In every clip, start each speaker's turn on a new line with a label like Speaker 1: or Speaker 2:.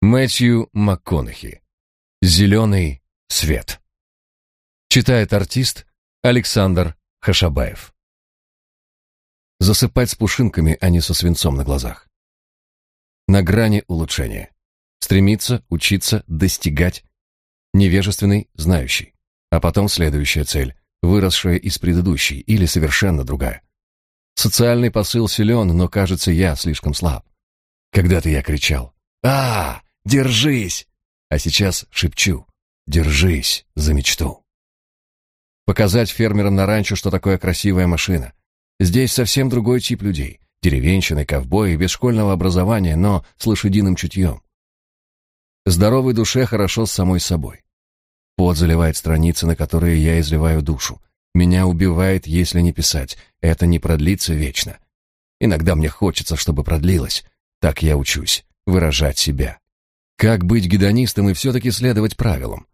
Speaker 1: Мэтью МакКонахи. Зеленый свет. Читает артист Александр Хашабаев. Засыпать с пушинками, а не со свинцом на глазах. На грани улучшения. Стремиться, учиться, достигать. Невежественный, знающий. А потом следующая цель, выросшая из предыдущей или совершенно другая. Социальный посыл силен, но, кажется, я слишком слаб. Когда-то я кричал «А, держись!» А сейчас шепчу «Держись за мечту». Показать фермерам на ранчо, что такое красивая машина. Здесь совсем другой тип людей. Деревенщины, ковбои, без школьного образования, но с лошадиным чутьем. Здоровой душе хорошо с самой собой. Пот заливает страницы, на которые я изливаю душу. Меня убивает, если не писать. Это не продлится вечно. Иногда мне хочется, чтобы продлилось. Так я учусь. Выражать себя. Как быть гедонистом и все-таки следовать правилам?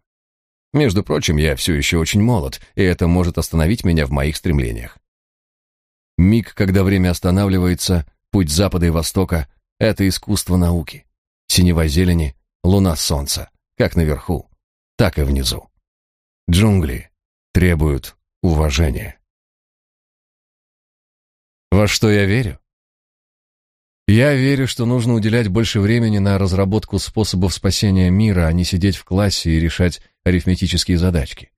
Speaker 1: Между прочим, я все еще очень молод, и это может остановить меня в моих стремлениях. Миг, когда время останавливается, путь запада и востока — это искусство науки. Синева зелени, луна солнца, как наверху, так и внизу. Джунгли требуют уважения. Во что я верю? Я верю, что нужно уделять больше времени на разработку способов спасения мира, а не сидеть в классе и решать арифметические задачки.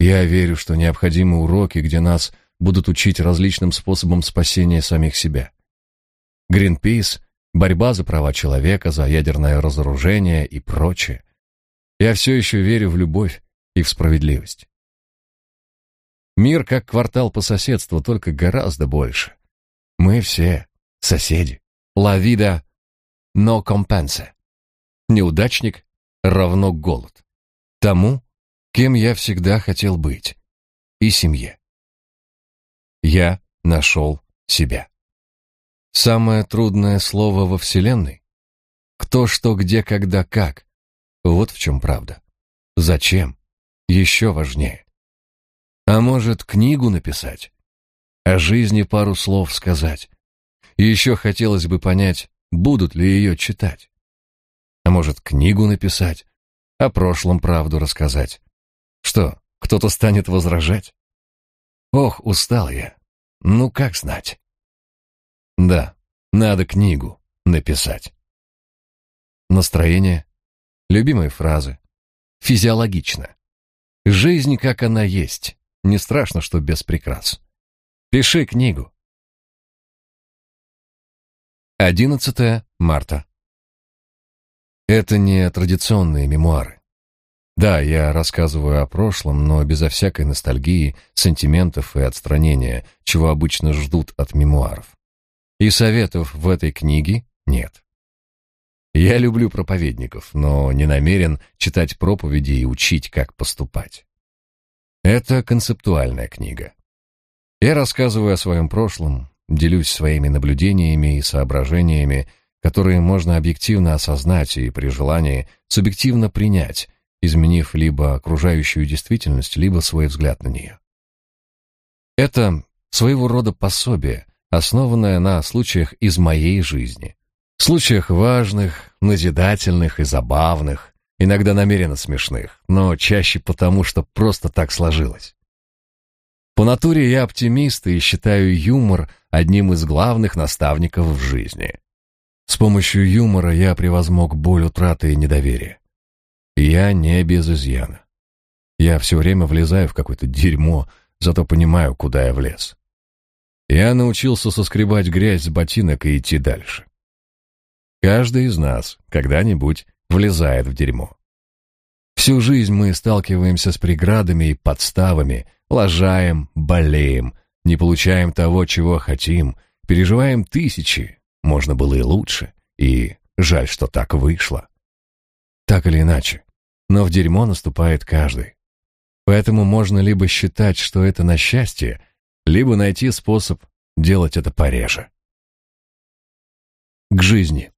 Speaker 1: Я верю, что необходимы уроки, где нас будут учить различным способам спасения самих себя. Гринпис, борьба за права человека, за ядерное разоружение и прочее. Я все еще верю в любовь и в справедливость. Мир как квартал по соседству, только гораздо больше. Мы все соседи. Vida no compensa. Неудачник равно голод. Тому, кем я всегда хотел быть. И семье. Я нашел себя. Самое трудное слово во Вселенной? Кто, что, где, когда, как. Вот в чем правда. Зачем? Еще важнее. А может, книгу написать? О жизни пару слов сказать? И еще хотелось бы понять, будут ли ее читать. А может, книгу написать? О прошлом правду рассказать? Что, кто-то станет возражать? Ох, устал я. Ну, как знать? Да, надо книгу написать. Настроение, любимые фразы, физиологично. Жизнь, как она есть, не страшно, что без прикрас. Пиши книгу. 11 марта. Это не традиционные мемуары. Да, я рассказываю о прошлом, но безо всякой ностальгии, сантиментов и отстранения, чего обычно ждут от мемуаров. И советов в этой книге нет. Я люблю проповедников, но не намерен читать проповеди и учить, как поступать. Это концептуальная книга. Я рассказываю о своем прошлом, делюсь своими наблюдениями и соображениями, которые можно объективно осознать и при желании субъективно принять, изменив либо окружающую действительность, либо свой взгляд на нее. Это своего рода пособие, основанное на случаях из моей жизни. Случаях важных, назидательных и забавных, иногда намеренно смешных, но чаще потому, что просто так сложилось. По натуре я оптимист и считаю юмор одним из главных наставников в жизни. С помощью юмора я превозмог боль утраты и недоверия. Я не без изъяна. Я все время влезаю в какое-то дерьмо, зато понимаю, куда я влез. Я научился соскребать грязь с ботинок и идти дальше. Каждый из нас когда-нибудь влезает в дерьмо. Всю жизнь мы сталкиваемся с преградами и подставами, лажаем, болеем, не получаем того, чего хотим, переживаем тысячи, можно было и лучше, и жаль, что так вышло. Так или иначе, но в дерьмо наступает каждый. Поэтому можно либо считать, что это на счастье, либо найти способ делать это пореже. К жизни.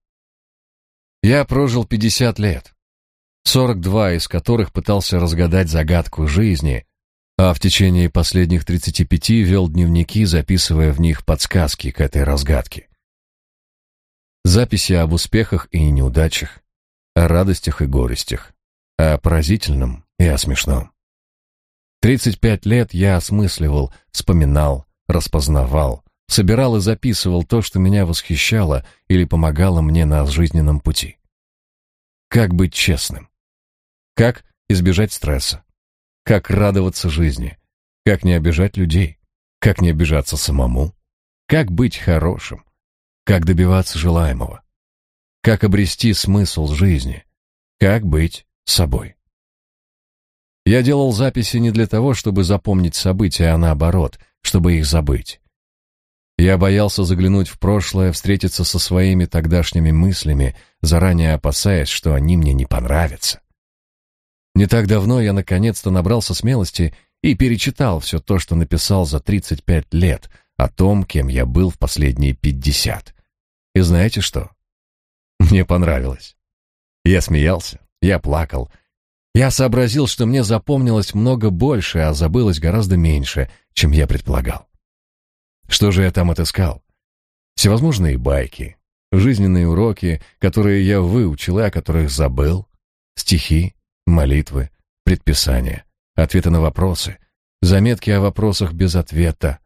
Speaker 1: Я прожил 50 лет, 42 из которых пытался разгадать загадку жизни, а в течение последних 35 вел дневники, записывая в них подсказки к этой разгадке. Записи об успехах и неудачах, о радостях и горестях, о поразительном и о смешном. Тридцать пять лет я осмысливал, вспоминал, распознавал, собирал и записывал то, что меня восхищало или помогало мне на жизненном пути. Как быть честным? Как избежать стресса? Как радоваться жизни? Как не обижать людей? Как не обижаться самому? Как быть хорошим? Как добиваться желаемого? Как обрести смысл жизни? Как быть собой? Я делал записи не для того, чтобы запомнить события, а наоборот, чтобы их забыть. Я боялся заглянуть в прошлое, встретиться со своими тогдашними мыслями, заранее опасаясь, что они мне не понравятся. Не так давно я наконец-то набрался смелости и перечитал все то, что написал за 35 лет о том, кем я был в последние 50. И знаете что? Мне понравилось. Я смеялся, я плакал. Я сообразил, что мне запомнилось много больше, а забылось гораздо меньше, чем я предполагал. Что же я там отыскал? Всевозможные байки, жизненные уроки, которые я выучил и о которых забыл, стихи, молитвы, предписания, ответы на вопросы, заметки о вопросах без ответа,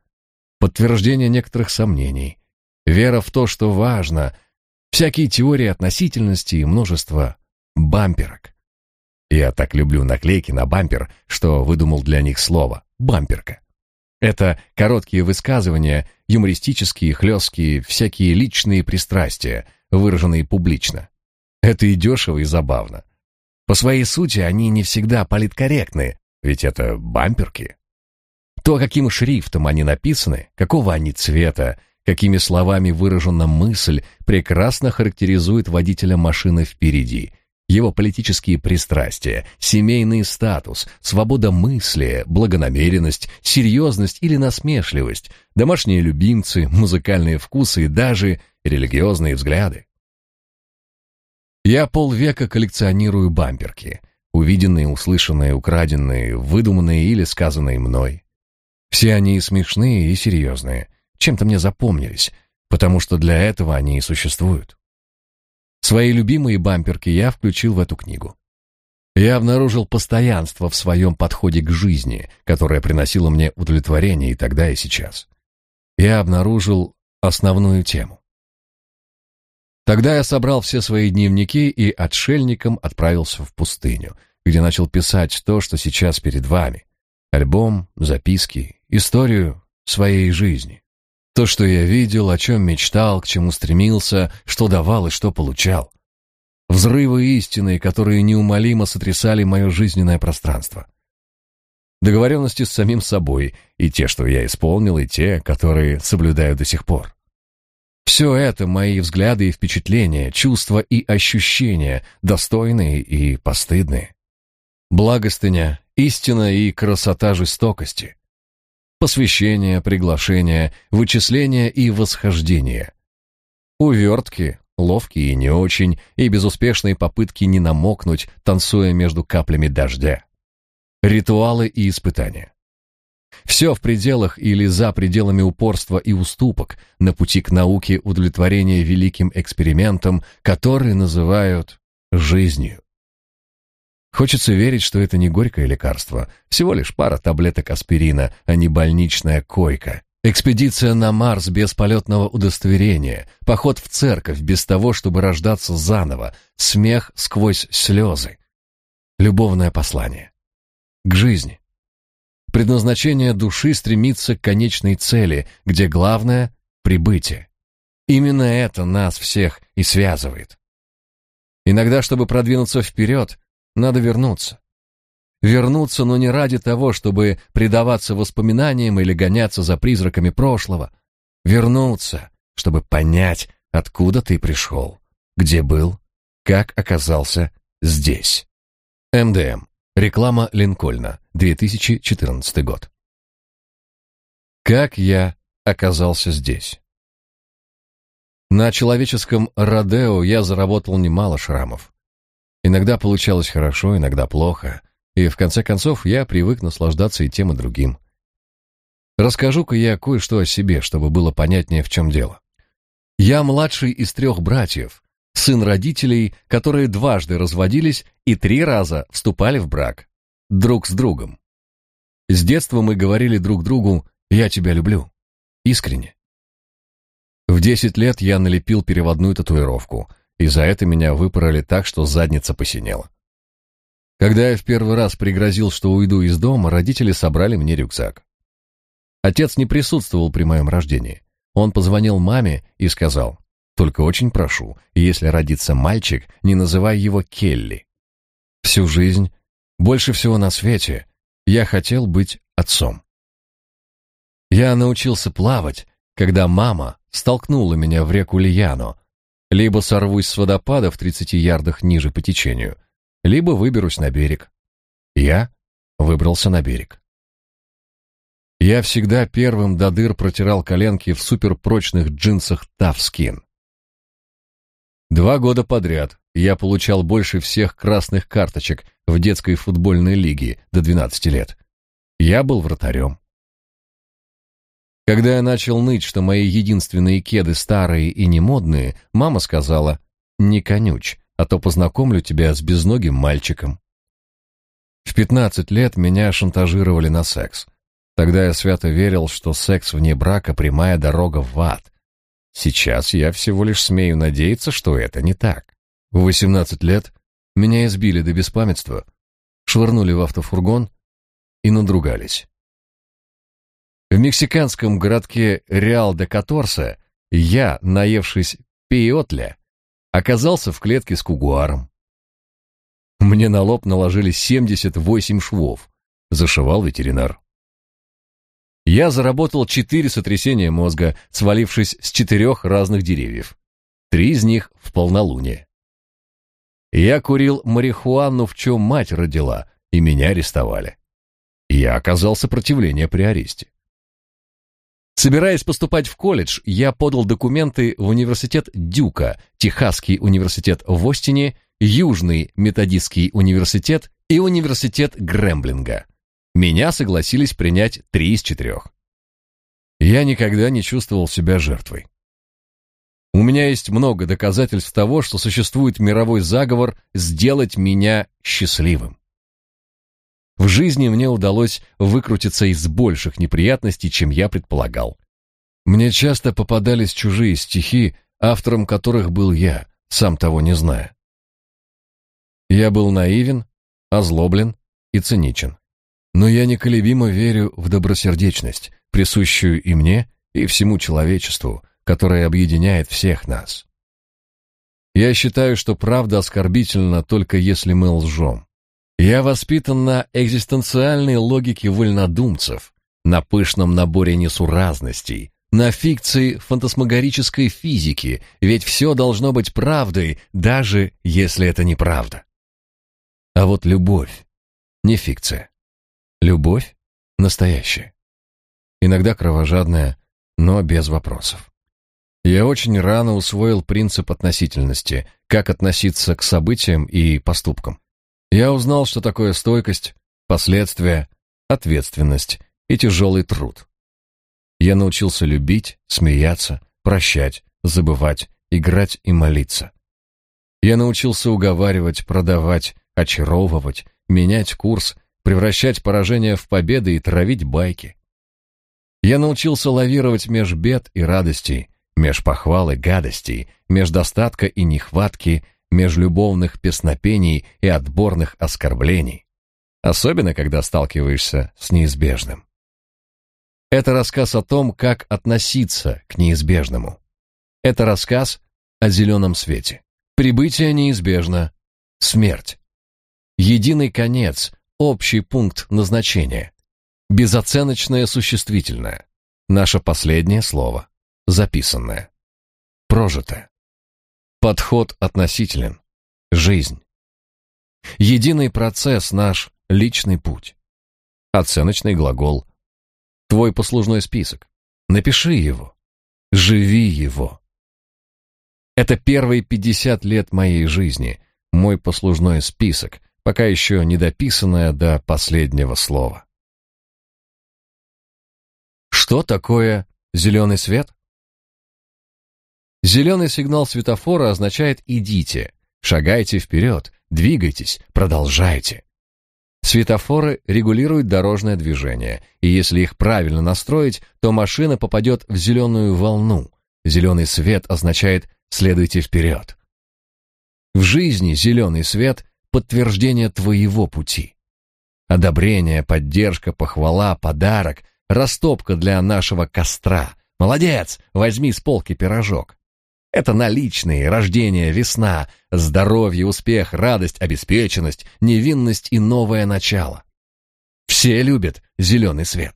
Speaker 1: подтверждение некоторых сомнений, вера в то, что важно — Всякие теории относительности и множество бамперок. Я так люблю наклейки на бампер, что выдумал для них слово «бамперка». Это короткие высказывания, юмористические, хлесткие, всякие личные пристрастия, выраженные публично. Это и дешево, и забавно. По своей сути они не всегда политкорректны, ведь это бамперки. То, каким шрифтом они написаны, какого они цвета, какими словами выражена мысль, прекрасно характеризует водителя машины впереди. Его политические пристрастия, семейный статус, свобода мысли, благонамеренность, серьезность или насмешливость, домашние любимцы, музыкальные вкусы и даже религиозные взгляды. Я полвека коллекционирую бамперки, увиденные, услышанные, украденные, выдуманные или сказанные мной. Все они и смешные, и серьезные – чем-то мне запомнились, потому что для этого они и существуют. Свои любимые бамперки я включил в эту книгу. Я обнаружил постоянство в своем подходе к жизни, которое приносило мне удовлетворение и тогда, и сейчас. Я обнаружил основную тему. Тогда я собрал все свои дневники и отшельником отправился в пустыню, где начал писать то, что сейчас перед вами. Альбом, записки, историю своей жизни. То, что я видел, о чем мечтал, к чему стремился, что давал и что получал. Взрывы истины, которые неумолимо сотрясали мое жизненное пространство. Договоренности с самим собой, и те, что я исполнил, и те, которые соблюдаю до сих пор. Все это мои взгляды и впечатления, чувства и ощущения, достойные и постыдные. Благостыня, истина и красота жестокости, посвящение, приглашение, вычисление и восхождение. Увертки, ловкие и не очень, и безуспешные попытки не намокнуть, танцуя между каплями дождя. Ритуалы и испытания. Все в пределах или за пределами упорства и уступок на пути к науке удовлетворения великим экспериментом, который называют жизнью. Хочется верить, что это не горькое лекарство, всего лишь пара таблеток аспирина, а не больничная койка. Экспедиция на Марс без полетного удостоверения, поход в церковь без того, чтобы рождаться заново, смех сквозь слезы. Любовное послание. К жизни. Предназначение души стремится к конечной цели, где главное — прибытие. Именно это нас всех и связывает. Иногда, чтобы продвинуться вперед, надо вернуться. Вернуться, но не ради того, чтобы предаваться воспоминаниям или гоняться за призраками прошлого. Вернуться, чтобы понять, откуда ты пришел, где был, как оказался здесь. МДМ. Реклама Линкольна. 2014 год. Как я оказался здесь? На человеческом родео я заработал немало шрамов. Иногда получалось хорошо, иногда плохо, и в конце концов я привык наслаждаться и тем, и другим. Расскажу-ка я кое-что о себе, чтобы было понятнее, в чем дело. Я младший из трех братьев, сын родителей, которые дважды разводились и три раза вступали в брак. Друг с другом. С детства мы говорили друг другу «я тебя люблю». Искренне. В десять лет я налепил переводную татуировку, и за это меня выпороли так, что задница посинела. Когда я в первый раз пригрозил, что уйду из дома, родители собрали мне рюкзак. Отец не присутствовал при моем рождении. Он позвонил маме и сказал, «Только очень прошу, если родится мальчик, не называй его Келли. Всю жизнь, больше всего на свете, я хотел быть отцом». Я научился плавать, когда мама столкнула меня в реку Лияно. Либо сорвусь с водопада в 30 ярдах ниже по течению, либо выберусь на берег. Я выбрался на берег. Я всегда первым до дыр протирал коленки в суперпрочных джинсах Тавскин. Два года подряд я получал больше всех красных карточек в детской футбольной лиге до 12 лет. Я был вратарем. Когда я начал ныть, что мои единственные кеды старые и немодные, мама сказала «Не конючь, а то познакомлю тебя с безногим мальчиком». В 15 лет меня шантажировали на секс. Тогда я свято верил, что секс вне брака — прямая дорога в ад. Сейчас я всего лишь смею надеяться, что это не так. В 18 лет меня избили до беспамятства, швырнули в автофургон и надругались. В мексиканском городке Реал-де-Каторсе я, наевшись пейотля, оказался в клетке с кугуаром. Мне на лоб наложили 78 швов, зашивал ветеринар. Я заработал четыре сотрясения мозга, свалившись с четырех разных деревьев. Три из них в полнолуние. Я курил марихуану, в чем мать родила, и меня арестовали. Я оказал сопротивление при аресте. Собираясь поступать в колледж, я подал документы в университет Дюка, Техасский университет в Остине, Южный методистский университет и университет Гремблинга. Меня согласились принять три из четырех. Я никогда не чувствовал себя жертвой. У меня есть много доказательств того, что существует мировой заговор сделать меня счастливым. В жизни мне удалось выкрутиться из больших неприятностей, чем я предполагал. Мне часто попадались чужие стихи, автором которых был я, сам того не зная. Я был наивен, озлоблен и циничен. Но я неколебимо верю в добросердечность, присущую и мне, и всему человечеству, которая объединяет всех нас. Я считаю, что правда оскорбительна только если мы лжем. Я воспитан на экзистенциальной логике вольнодумцев, на пышном наборе несуразностей, на фикции фантасмагорической физики, ведь все должно быть правдой, даже если это неправда. А вот любовь не фикция. Любовь настоящая. Иногда кровожадная, но без вопросов. Я очень рано усвоил принцип относительности, как относиться к событиям и поступкам. Я узнал, что такое стойкость, последствия, ответственность и тяжелый труд. Я научился любить, смеяться, прощать, забывать, играть и молиться. Я научился уговаривать, продавать, очаровывать, менять курс, превращать поражения в победы и травить байки. Я научился лавировать меж бед и радостей, меж похвал и гадостей, меж достатка и нехватки, межлюбовных песнопений и отборных оскорблений, особенно когда сталкиваешься с неизбежным. Это рассказ о том, как относиться к неизбежному. Это рассказ о зеленом свете. Прибытие неизбежно, смерть. Единый конец, общий пункт назначения. Безоценочное существительное. Наше последнее слово. Записанное. Прожитое. Подход относителен. Жизнь. Единый процесс наш личный путь. Оценочный глагол. Твой послужной список. Напиши его. Живи его. Это первые 50 лет моей жизни, мой послужной список, пока еще не дописанное до последнего слова. Что такое зеленый свет? Зеленый сигнал светофора означает «идите», «шагайте вперед», «двигайтесь», «продолжайте». Светофоры регулируют дорожное движение, и если их правильно настроить, то машина попадет в зеленую волну. Зеленый свет означает «следуйте вперед». В жизни зеленый свет — подтверждение твоего пути. Одобрение, поддержка, похвала, подарок, растопка для нашего костра. Молодец, возьми с полки пирожок. Это наличные, рождение, весна, здоровье, успех, радость, обеспеченность, невинность и новое начало. Все любят зеленый свет.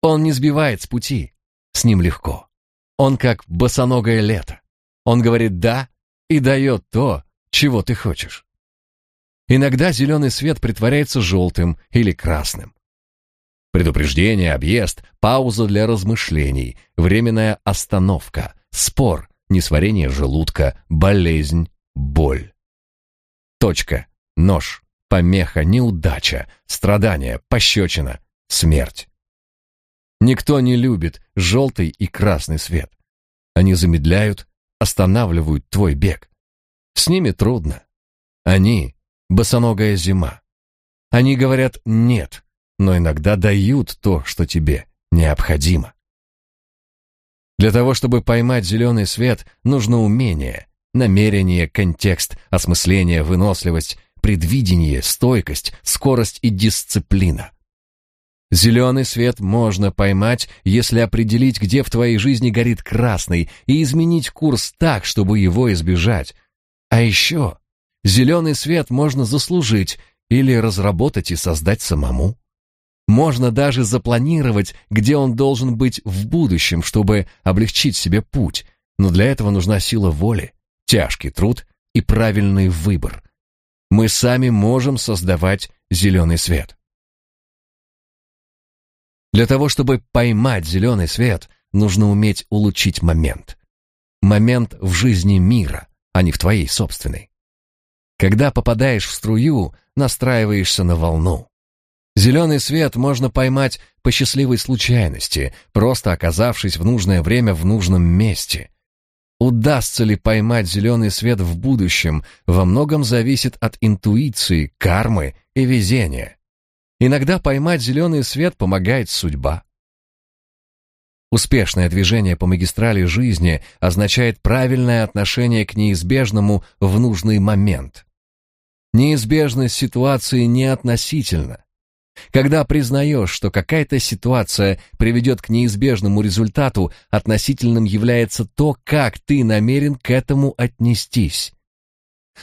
Speaker 1: Он не сбивает с пути, с ним легко. Он как босоногое лето. Он говорит «да» и дает то, чего ты хочешь. Иногда зеленый свет притворяется желтым или красным. Предупреждение, объезд, пауза для размышлений, временная остановка, спор, несварение желудка, болезнь, боль. Точка, нож, помеха, неудача, страдание, пощечина, смерть. Никто не любит желтый и красный свет. Они замедляют, останавливают твой бег. С ними трудно. Они — босоногая зима. Они говорят «нет», но иногда дают то, что тебе необходимо. Для того, чтобы поймать зеленый свет, нужно умение, намерение, контекст, осмысление, выносливость, предвидение, стойкость, скорость и дисциплина. Зеленый свет можно поймать, если определить, где в твоей жизни горит красный, и изменить курс так, чтобы его избежать, а еще зеленый свет можно заслужить или разработать и создать самому. Можно даже запланировать, где он должен быть в будущем, чтобы облегчить себе путь, но для этого нужна сила воли, тяжкий труд и правильный выбор. Мы сами можем создавать зеленый свет. Для того, чтобы поймать зеленый свет, нужно уметь улучшить момент. Момент в жизни мира, а не в твоей собственной. Когда попадаешь в струю, настраиваешься на волну. Зеленый свет можно поймать по счастливой случайности, просто оказавшись в нужное время в нужном месте. Удастся ли поймать зеленый свет в будущем, во многом зависит от интуиции, кармы и везения. Иногда поймать зеленый свет помогает судьба. Успешное движение по магистрали жизни означает правильное отношение к неизбежному в нужный момент. Неизбежность ситуации не относительна. Когда признаешь, что какая-то ситуация приведет к неизбежному результату, относительным является то, как ты намерен к этому отнестись.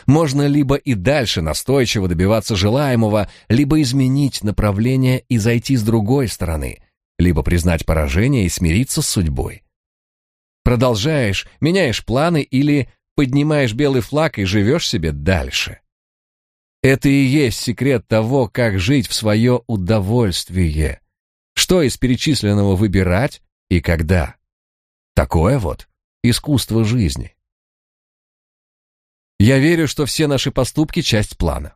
Speaker 1: Можно либо и дальше настойчиво добиваться желаемого, либо изменить направление и зайти с другой стороны – либо признать поражение и смириться с судьбой. Продолжаешь, меняешь планы или поднимаешь белый флаг и живешь себе дальше. Это и есть секрет того, как жить в свое удовольствие. Что из перечисленного выбирать и когда. Такое вот искусство жизни. Я верю, что все наши поступки — часть плана.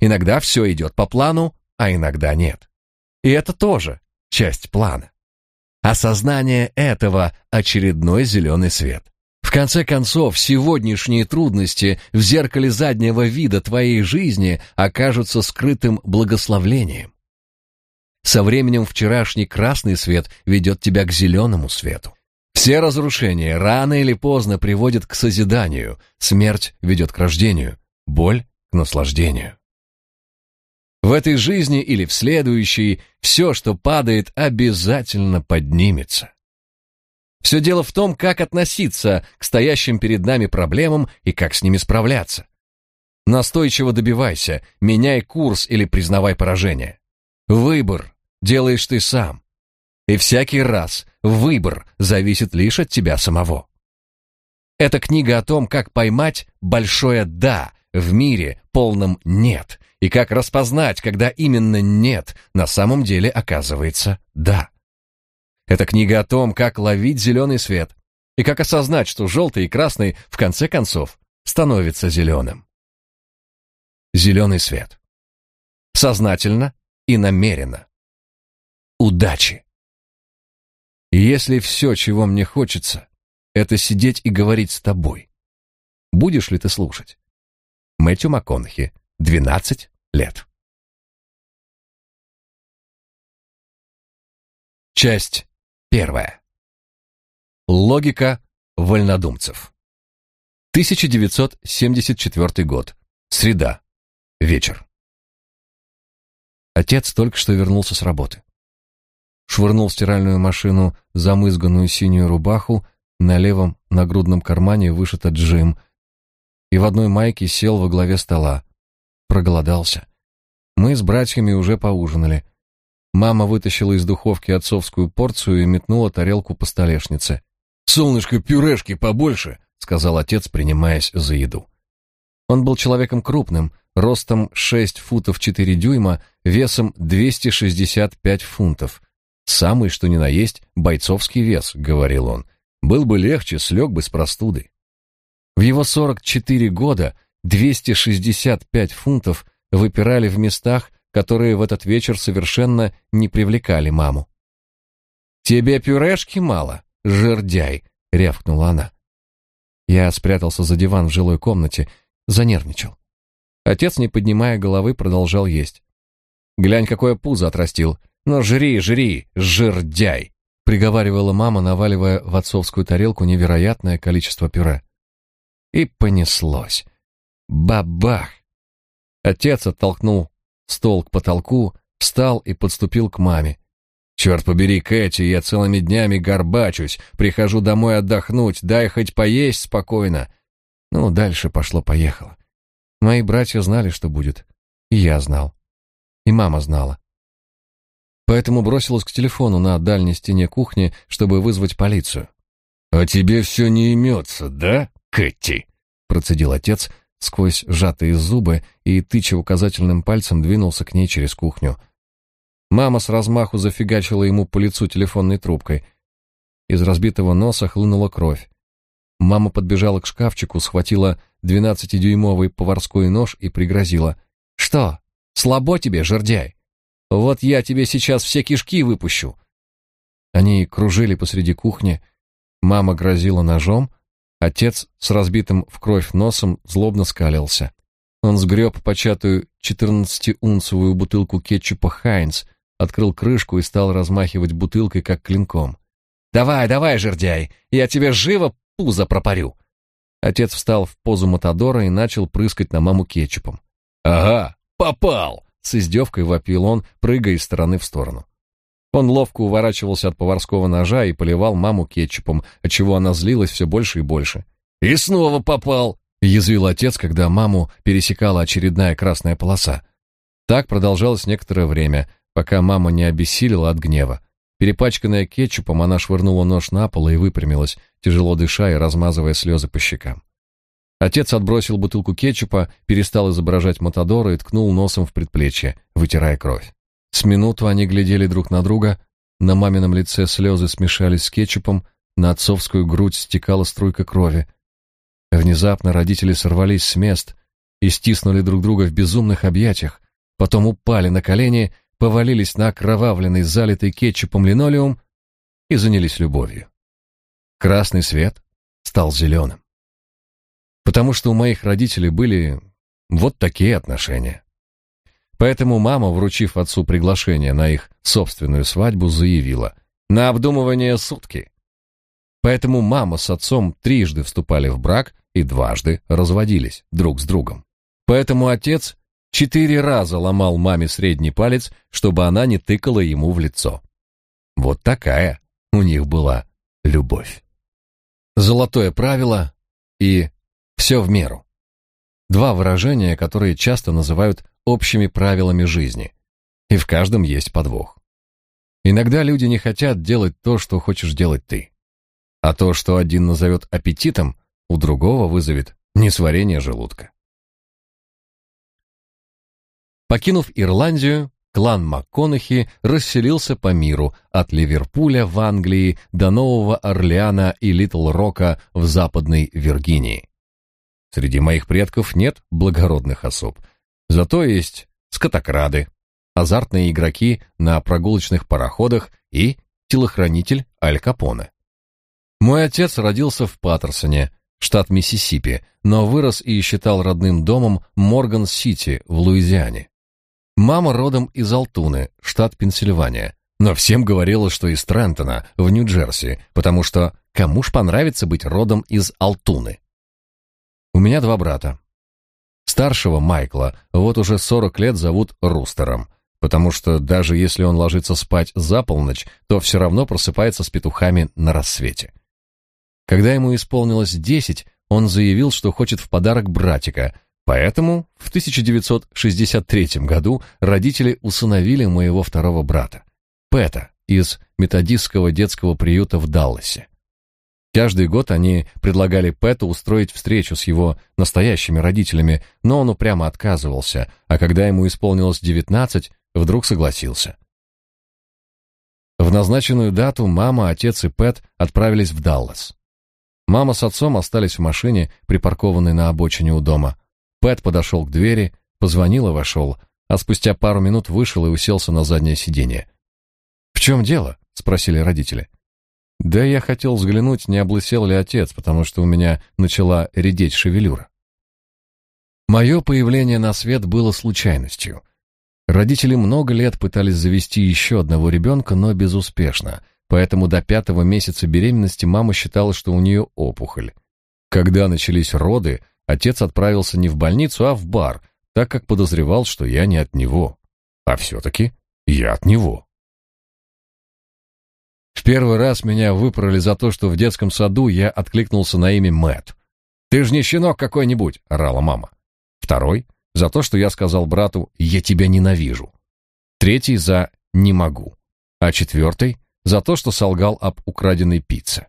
Speaker 1: Иногда все идет по плану, а иногда нет. И это тоже часть плана. Осознание этого – очередной зеленый свет. В конце концов, сегодняшние трудности в зеркале заднего вида твоей жизни окажутся скрытым благословлением. Со временем вчерашний красный свет ведет тебя к зеленому свету. Все разрушения рано или поздно приводят к созиданию, смерть ведет к рождению, боль – к наслаждению. В этой жизни или в следующей все, что падает, обязательно поднимется. Все дело в том, как относиться к стоящим перед нами проблемам и как с ними справляться. Настойчиво добивайся, меняй курс или признавай поражение. Выбор делаешь ты сам. И всякий раз выбор зависит лишь от тебя самого. Это книга о том, как поймать большое «да» в мире, полном «нет», и как распознать, когда именно «нет» на самом деле оказывается «да». Это книга о том, как ловить зеленый свет и как осознать, что желтый и красный в конце концов становится зеленым. Зеленый свет. Сознательно и намеренно. Удачи. Если все, чего мне хочется, это сидеть и говорить с тобой. Будешь ли ты слушать? Мэтью МакКонахи, 12 лет. Часть первая. Логика вольнодумцев. 1974 год. Среда. Вечер. Отец только что вернулся с работы. Швырнул стиральную машину замызганную синюю рубаху, на левом нагрудном кармане вышито «Джим», и в одной майке сел во главе стола. Проголодался. Мы с братьями уже поужинали. Мама вытащила из духовки отцовскую порцию и метнула тарелку по столешнице. «Солнышко, пюрешки побольше!» — сказал отец, принимаясь за еду. Он был человеком крупным, ростом 6 футов 4 дюйма, весом 265 фунтов. Самый, что ни на есть, бойцовский вес, говорил он. Был бы легче, слег бы с простудой. В его 44 года 265 фунтов выпирали в местах, которые в этот вечер совершенно не привлекали маму. «Тебе пюрешки мало, жердяй!» — рявкнула она. Я спрятался за диван в жилой комнате, занервничал. Отец, не поднимая головы, продолжал есть. «Глянь, какое пузо отрастил! Ну, жри, жри, жердяй!» приговаривала мама, наваливая в отцовскую тарелку невероятное количество пюре. И понеслось. Бабах! Отец оттолкнул стол к потолку, встал и подступил к маме. «Черт побери, Кэти, я целыми днями горбачусь, прихожу домой отдохнуть, дай хоть поесть спокойно». Ну, дальше пошло-поехало. Мои братья знали, что будет. И я знал. И мама знала. Поэтому бросилась к телефону на дальней стене кухни, чтобы вызвать полицию. «А тебе все не имется, да, Кэти?» Процедил отец сквозь сжатые зубы и, тыча указательным пальцем, двинулся к ней через кухню. Мама с размаху зафигачила ему по лицу телефонной трубкой. Из разбитого носа хлынула кровь. Мама подбежала к шкафчику, схватила двенадцатидюймовый поварской нож и пригрозила. «Что, слабо тебе, жердяй? Вот я тебе сейчас все кишки выпущу!» Они кружили посреди кухни. Мама грозила ножом. Отец с разбитым в кровь носом злобно скалился. Он сгреб початую четырнадцатиунцевую бутылку кетчупа «Хайнц», открыл крышку и стал размахивать бутылкой, как клинком. «Давай, давай, жердяй, я тебе живо пузо пропарю!» Отец встал в позу Матадора и начал прыскать на маму кетчупом. «Ага, попал!» — с издевкой вопил он, прыгая из стороны в сторону. Он ловко уворачивался от поварского ножа и поливал маму кетчупом, отчего она злилась все больше и больше. «И снова попал!» — язвил отец, когда маму пересекала очередная красная полоса. Так продолжалось некоторое время, пока мама не обессилила от гнева. Перепачканная кетчупом, она швырнула нож на пол и выпрямилась, тяжело дыша и размазывая слезы по щекам. Отец отбросил бутылку кетчупа, перестал изображать Матадора и ткнул носом в предплечье, вытирая кровь. С минуту они глядели друг на друга, на мамином лице слезы смешались с кетчупом, на отцовскую грудь стекала струйка крови. Внезапно родители сорвались с мест и стиснули друг друга в безумных объятиях, потом упали на колени повалились на окровавленный, залитый кетчупом линолеум и занялись любовью. Красный свет стал зеленым. Потому что у моих родителей были вот такие отношения. Поэтому мама, вручив отцу приглашение на их собственную свадьбу, заявила «На обдумывание сутки». Поэтому мама с отцом трижды вступали в брак и дважды разводились друг с другом. Поэтому отец Четыре раза ломал маме средний палец, чтобы она не тыкала ему в лицо. Вот такая у них была любовь. Золотое правило и все в меру. Два выражения, которые часто называют общими правилами жизни. И в каждом есть подвох. Иногда люди не хотят делать то, что хочешь делать ты. А то, что один назовет аппетитом, у другого вызовет несварение желудка. Покинув Ирландию, клан МакКонахи расселился по миру, от Ливерпуля в Англии до Нового Орлеана и Литл-Рока в Западной Виргинии. Среди моих предков нет благородных особ, зато есть скотокрады, азартные игроки на прогулочных пароходах и телохранитель Аль Капоне. Мой отец родился в Паттерсоне, штат Миссисипи, но вырос и считал родным домом Морган-Сити в Луизиане. Мама родом из Алтуны, штат Пенсильвания, но всем говорила, что из Трентона, в Нью-Джерси, потому что кому ж понравится быть родом из Алтуны? У меня два брата. Старшего Майкла вот уже 40 лет зовут Рустером, потому что даже если он ложится спать за полночь, то все равно просыпается с петухами на рассвете. Когда ему исполнилось 10, он заявил, что хочет в подарок братика, поэтому в 1963 году родители усыновили моего второго брата, Пэта, из методистского детского приюта в Далласе. Каждый год они предлагали Пэту устроить встречу с его настоящими родителями, но он упрямо отказывался, а когда ему исполнилось 19, вдруг согласился. В назначенную дату мама, отец и Пэт отправились в Даллас. Мама с отцом остались в машине, припаркованной на обочине у дома. Пэт подошел к двери, позвонил и вошел, а спустя пару минут вышел и уселся на заднее сиденье. «В чем дело?» — спросили родители. Да я хотел взглянуть, не облысел ли отец, потому что у меня начала редеть шевелюра. Мое появление на свет было случайностью. Родители много лет пытались завести еще одного ребенка, но безуспешно, поэтому до пятого месяца беременности мама считала, что у нее опухоль. Когда начались роды, отец отправился не в больницу, а в бар, так как подозревал, что я не от него. А все-таки я от него. В первый раз меня выпороли за то, что в детском саду я откликнулся на имя Мэт. «Ты ж не щенок какой-нибудь!» — орала мама. Второй — за то, что я сказал брату «я тебя ненавижу». Третий — за «не могу». А четвертый — за то, что солгал об украденной пицце.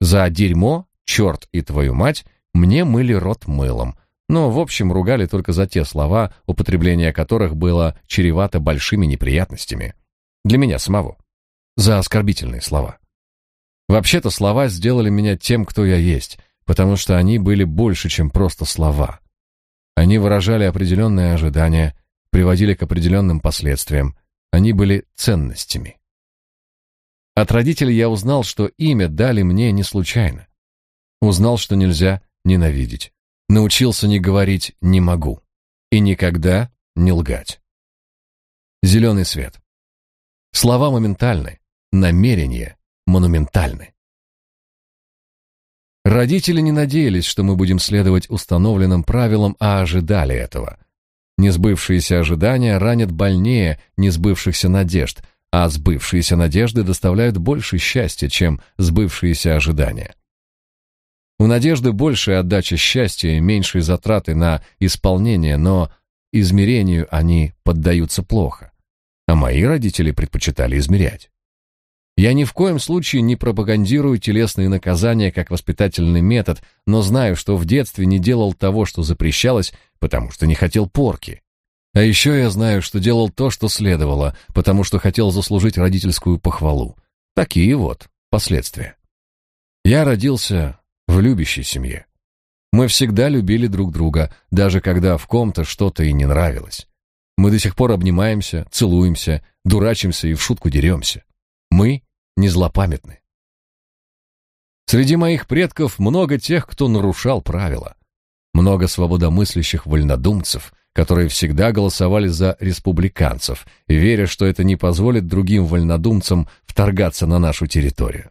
Speaker 1: За дерьмо, черт и твою мать, мне мыли рот мылом, но, в общем, ругали только за те слова, употребление которых было чревато большими неприятностями. Для меня самого за оскорбительные слова. Вообще-то слова сделали меня тем, кто я есть, потому что они были больше, чем просто слова. Они выражали определенные ожидания, приводили к определенным последствиям, они были ценностями. От родителей я узнал, что имя дали мне не случайно. Узнал, что нельзя ненавидеть. Научился не говорить «не могу» и никогда не лгать. Зеленый свет. Слова моментальны, намерения монументальны. Родители не надеялись, что мы будем следовать установленным правилам, а ожидали этого. Несбывшиеся ожидания ранят больнее несбывшихся надежд, а сбывшиеся надежды доставляют больше счастья, чем сбывшиеся ожидания. У надежды большая отдача счастья и меньшие затраты на исполнение, но измерению они поддаются плохо. А мои родители предпочитали измерять. Я ни в коем случае не пропагандирую телесные наказания как воспитательный метод, но знаю, что в детстве не делал того, что запрещалось, потому что не хотел порки. А еще я знаю, что делал то, что следовало, потому что хотел заслужить родительскую похвалу. Такие вот последствия. Я родился в любящей семье. Мы всегда любили друг друга, даже когда в ком-то что-то и не нравилось. Мы до сих пор обнимаемся, целуемся, дурачимся и в шутку деремся. Мы не злопамятны. Среди моих предков много тех, кто нарушал правила. Много свободомыслящих вольнодумцев, которые всегда голосовали за республиканцев, веря, что это не позволит другим вольнодумцам вторгаться на нашу территорию.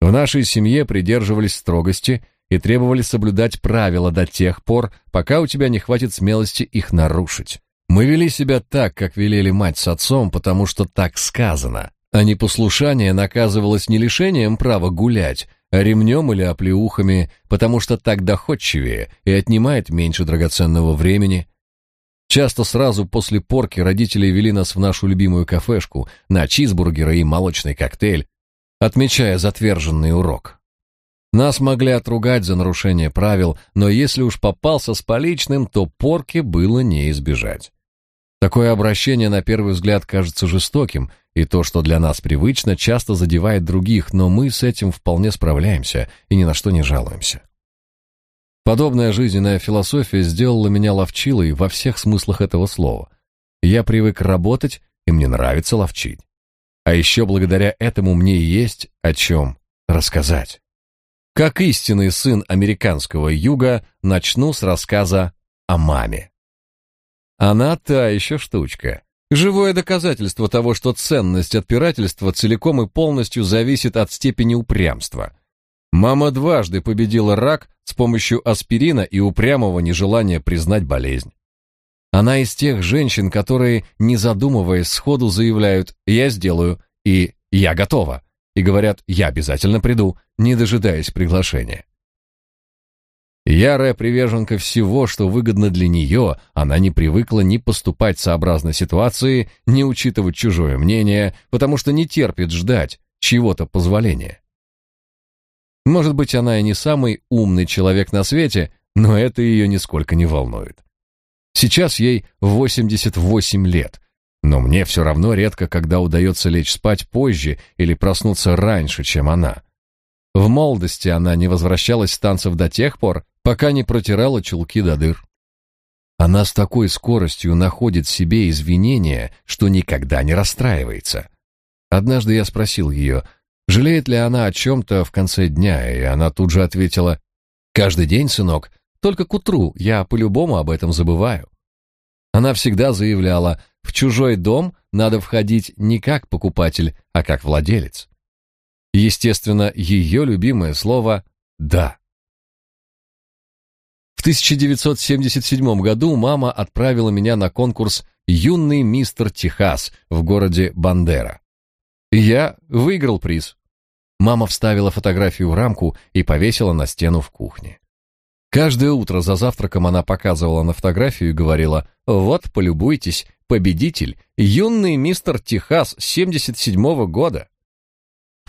Speaker 1: В нашей семье придерживались строгости и требовали соблюдать правила до тех пор, пока у тебя не хватит смелости их нарушить. Мы вели себя так, как велели мать с отцом, потому что так сказано, а непослушание наказывалось не лишением права гулять, а ремнем или оплеухами, потому что так доходчивее и отнимает меньше драгоценного времени. Часто сразу после порки родители вели нас в нашу любимую кафешку на чизбургеры и молочный коктейль, отмечая затверженный урок. Нас могли отругать за нарушение правил, но если уж попался с поличным, то порки было не избежать. Такое обращение на первый взгляд кажется жестоким, и то, что для нас привычно, часто задевает других, но мы с этим вполне справляемся и ни на что не жалуемся. Подобная жизненная философия сделала меня ловчилой во всех смыслах этого слова. Я привык работать, и мне нравится ловчить. А еще благодаря этому мне есть о чем рассказать. Как истинный сын американского юга, начну с рассказа о маме. Она та еще штучка. Живое доказательство того, что ценность отпирательства целиком и полностью зависит от степени упрямства. Мама дважды победила рак с помощью аспирина и упрямого нежелания признать болезнь. Она из тех женщин, которые, не задумываясь, сходу заявляют «я сделаю» и «я готова», и говорят «я обязательно приду», не дожидаясь приглашения. Ярая приверженка всего, что выгодно для нее, она не привыкла ни поступать сообразно ситуации, ни учитывать чужое мнение, потому что не терпит ждать чего-то позволения. Может быть, она и не самый умный человек на свете, но это ее нисколько не волнует. Сейчас ей 88 лет, но мне все равно редко, когда удается лечь спать позже или проснуться раньше, чем она. В молодости она не возвращалась с танцев до тех пор, пока не протирала чулки до дыр. Она с такой скоростью находит себе извинения, что никогда не расстраивается. Однажды я спросил ее, жалеет ли она о чем-то в конце дня, и она тут же ответила, «Каждый день, сынок, только к утру я по-любому об этом забываю. Она всегда заявляла, в чужой дом надо входить не как покупатель, а как владелец. Естественно, ее любимое слово «да». В 1977 году мама отправила меня на конкурс «Юный мистер Техас» в городе Бандера. Я выиграл приз. Мама вставила фотографию в рамку и повесила на стену в кухне. Каждое утро за завтраком она показывала на фотографию и говорила «Вот, полюбуйтесь, победитель, юный мистер Техас 77-го года».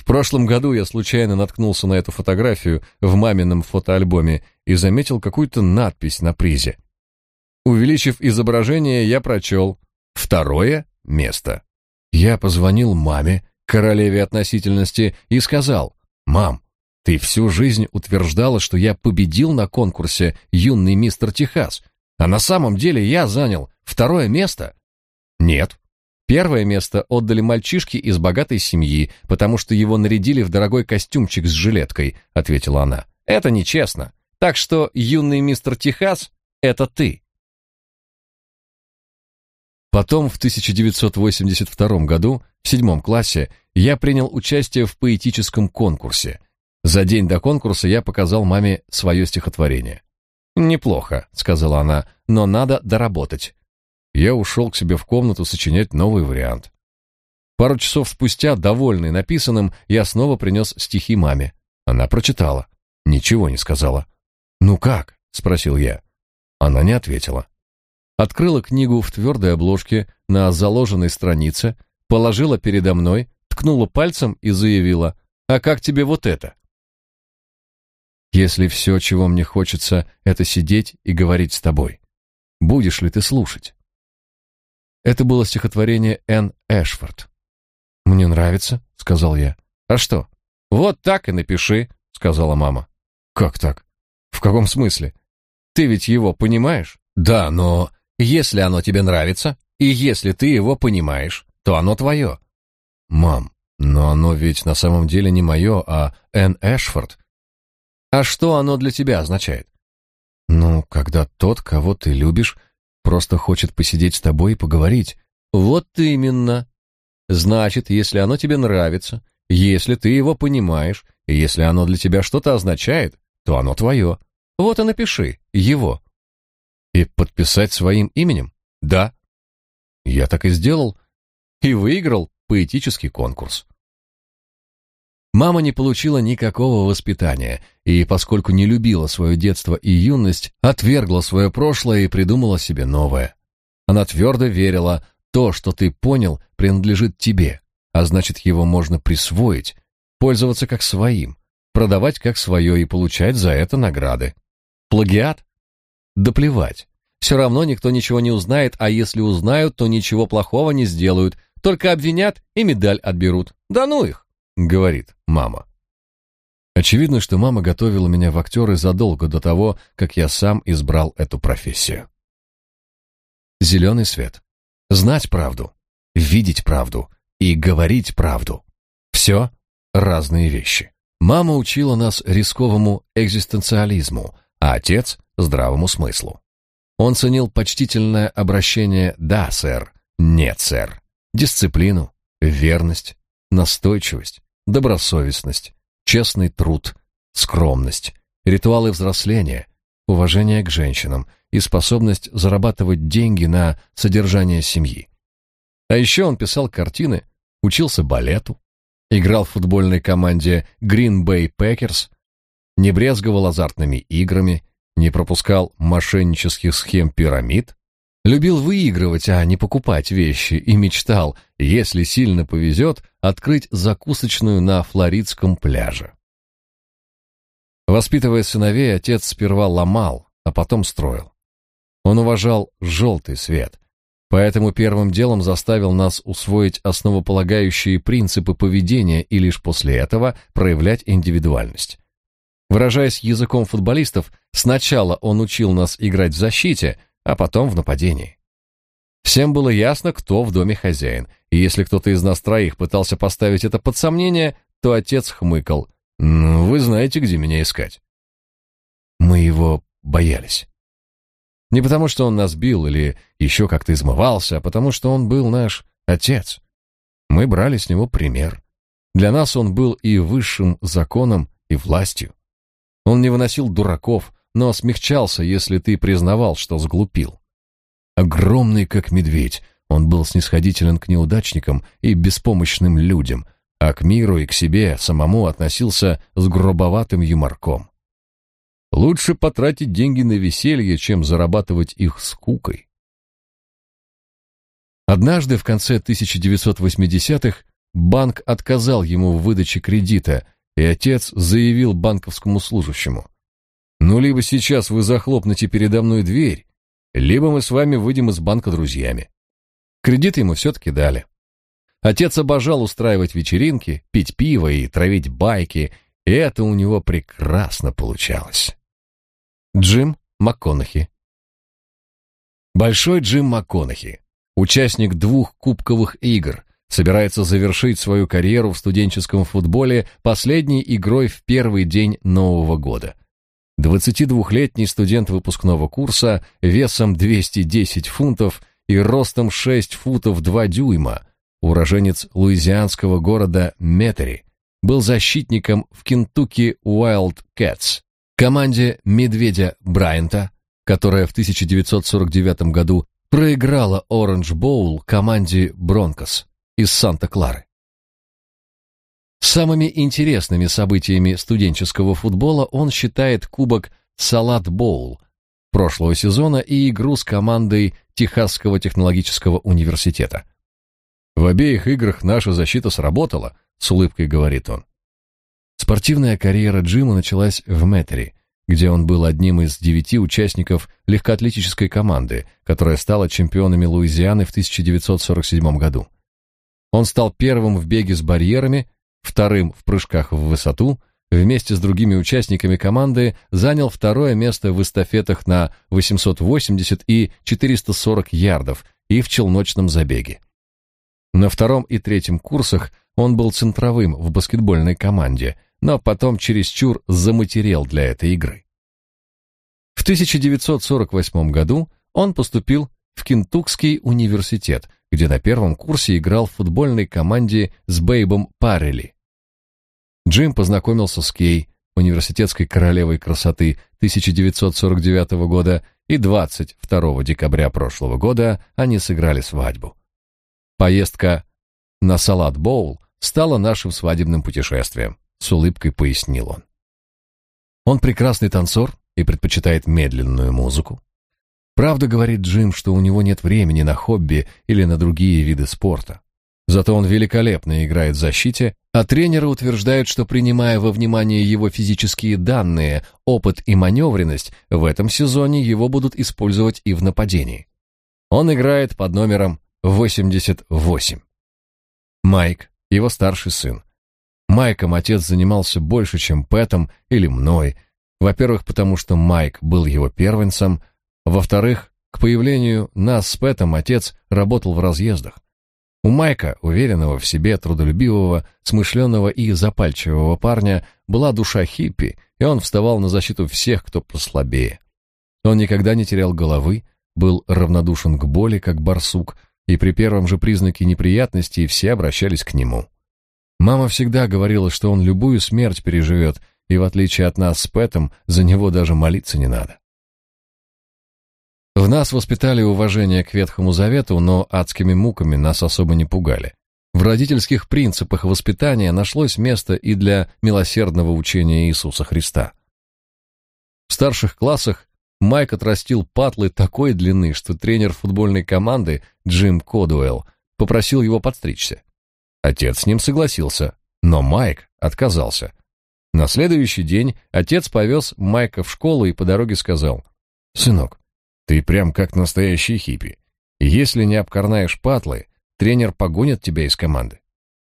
Speaker 1: Прошлом году я случайно наткнулся на эту фотографию в мамином фотоальбоме и заметил какую-то надпись на призе. Увеличив изображение, я прочел «Второе место». Я позвонил маме, королеве относительности, и сказал «Мам, ты всю жизнь утверждала, что я победил на конкурсе «Юный мистер Техас», а на самом деле я занял второе место. Нет. Первое место отдали мальчишке из богатой семьи, потому что его нарядили в дорогой костюмчик с жилеткой, ответила она. Это нечестно. Так что юный мистер Техас это ты. Потом в 1982 году, в седьмом классе, я принял участие в поэтическом конкурсе. За день до конкурса я показал маме свое стихотворение. «Неплохо», — сказала она, — «но надо доработать». Я ушел к себе в комнату сочинять новый вариант. Пару часов спустя, довольный написанным, я снова принес стихи маме. Она прочитала. Ничего не сказала. «Ну как?» — спросил я. Она не ответила. Открыла книгу в твердой обложке на заложенной странице, положила передо мной, ткнула пальцем и заявила, «А как тебе вот это?» если все, чего мне хочется, это сидеть и говорить с тобой? Будешь ли ты слушать? Это было стихотворение Энн Эшфорд. Мне нравится, сказал я. А что? Вот так и напиши, сказала мама. Как так? В каком смысле? Ты ведь его понимаешь? Да, но если оно тебе нравится, и если ты его понимаешь, то оно твое. Мам, но оно ведь на самом деле не мое, а Энн Эшфорд. А что оно для тебя означает? Ну, когда тот, кого ты любишь, просто хочет посидеть с тобой и поговорить. Вот именно. Значит, если оно тебе нравится, если ты его понимаешь, и если оно для тебя что-то означает, то оно твое. Вот и напиши его. И подписать своим именем? Да. Я так и сделал. И выиграл поэтический конкурс. Мама не получила никакого воспитания, и поскольку не любила свое детство и юность, отвергла свое прошлое и придумала себе новое. Она твердо верила, то, что ты понял, принадлежит тебе, а значит, его можно присвоить, пользоваться как своим, продавать как свое и получать за это награды. Плагиат? Да плевать. Все равно никто ничего не узнает, а если узнают, то ничего плохого не сделают, только обвинят и медаль отберут. Да ну их! говорит мама. Очевидно, что мама готовила меня в актеры задолго до того, как я сам избрал эту профессию. Зеленый свет. Знать правду, видеть правду и говорить правду. Все разные вещи. Мама учила нас рисковому экзистенциализму, а отец — здравому смыслу. Он ценил почтительное обращение «да, сэр», «нет, сэр», дисциплину, верность, настойчивость, добросовестность, честный труд, скромность, ритуалы взросления, уважение к женщинам и способность зарабатывать деньги на содержание семьи. А еще он писал картины, учился балету, играл в футбольной команде Green Bay Packers, не брезговал азартными играми, не пропускал мошеннических схем пирамид, любил выигрывать, а не покупать вещи и мечтал, если сильно повезет, открыть закусочную на флоридском пляже. Воспитывая сыновей, отец сперва ломал, а потом строил. Он уважал желтый свет, поэтому первым делом заставил нас усвоить основополагающие принципы поведения и лишь после этого проявлять индивидуальность. Выражаясь языком футболистов, сначала он учил нас играть в защите, а потом в нападении. Всем было ясно, кто в доме хозяин, и если кто-то из нас троих пытался поставить это под сомнение, то отец хмыкал. «Ну, вы знаете, где меня искать». Мы его боялись. Не потому, что он нас бил или еще как-то измывался, а потому, что он был наш отец. Мы брали с него пример. Для нас он был и высшим законом, и властью. Он не выносил дураков, но смягчался, если ты признавал, что сглупил. Огромный, как медведь, он был снисходителен к неудачникам и беспомощным людям, а к миру и к себе самому относился с грубоватым юморком. Лучше потратить деньги на веселье, чем зарабатывать их скукой. Однажды в конце 1980-х банк отказал ему в выдаче кредита, и отец заявил банковскому служащему: "Ну либо сейчас вы захлопнете передо мной дверь, либо мы с вами выйдем из банка друзьями". Кредит ему все таки дали. Отец обожал устраивать вечеринки, пить пиво и травить байки, и это у него прекрасно получалось. Джим МакКонахи Большой Джим МакКонахи, участник двух кубковых игр, собирается завершить свою карьеру в студенческом футболе последней игрой в первый день Нового года. 22-летний студент выпускного курса весом 210 фунтов и ростом 6 футов 2 дюйма, уроженец луизианского города Метери, был защитником в Кентукки Wildcats команде «Медведя» Брайанта, которая в 1949 году проиграла Оранж Боул команде «Бронкос» из Санта-Клары. Самыми интересными событиями студенческого футбола он считает кубок «Салат Боул» прошлого сезона и игру с командой Техасского технологического университета. «В обеих играх наша защита сработала», — с улыбкой говорит он. Спортивная карьера Джима началась в Мэттери, где он был одним из девяти участников легкоатлетической команды, которая стала чемпионами Луизианы в 1947 году. Он стал первым в беге с барьерами, вторым в прыжках в высоту, вместе с другими участниками команды занял второе место в эстафетах на 880 и 440 ярдов и в челночном забеге. На втором и третьем курсах он был центровым в баскетбольной команде – но потом чересчур заматерел для этой игры. В 1948 году он поступил в Кентукский университет, где на первом курсе играл в футбольной команде с Бейбом Паррелли. Джим познакомился с Кей, университетской королевой красоты 1949 года, и 22 декабря прошлого года они сыграли свадьбу. Поездка на Салат Боул стала нашим свадебным путешествием с улыбкой пояснил он. Он прекрасный танцор и предпочитает медленную музыку. Правда, говорит Джим, что у него нет времени на хобби или на другие виды спорта. Зато он великолепно играет в защите, а тренеры утверждают, что принимая во внимание его физические данные, опыт и маневренность, в этом сезоне его будут использовать и в нападении. Он играет под номером 88. Майк, его старший сын, Майком отец занимался больше, чем Пэтом или мной. Во-первых, потому что Майк был его первенцем. Во-вторых, к появлению нас с Пэтом отец работал в разъездах. У Майка, уверенного в себе, трудолюбивого, смышленого и запальчивого парня, была душа хиппи, и он вставал на защиту всех, кто послабее. Он никогда не терял головы, был равнодушен к боли, как барсук, и при первом же признаке неприятностей все обращались к нему. Мама всегда говорила, что он любую смерть переживет, и в отличие от нас с Пэтом, за него даже молиться не надо. В нас воспитали уважение к Ветхому Завету, но адскими муками нас особо не пугали. В родительских принципах воспитания нашлось место и для милосердного учения Иисуса Христа. В старших классах Майк отрастил патлы такой длины, что тренер футбольной команды Джим Кодуэлл попросил его подстричься. Отец с ним согласился, но Майк отказался. На следующий день отец повез Майка в школу и по дороге сказал, «Сынок, ты прям как настоящий хиппи. Если не обкорнаешь патлы, тренер погонит тебя из команды.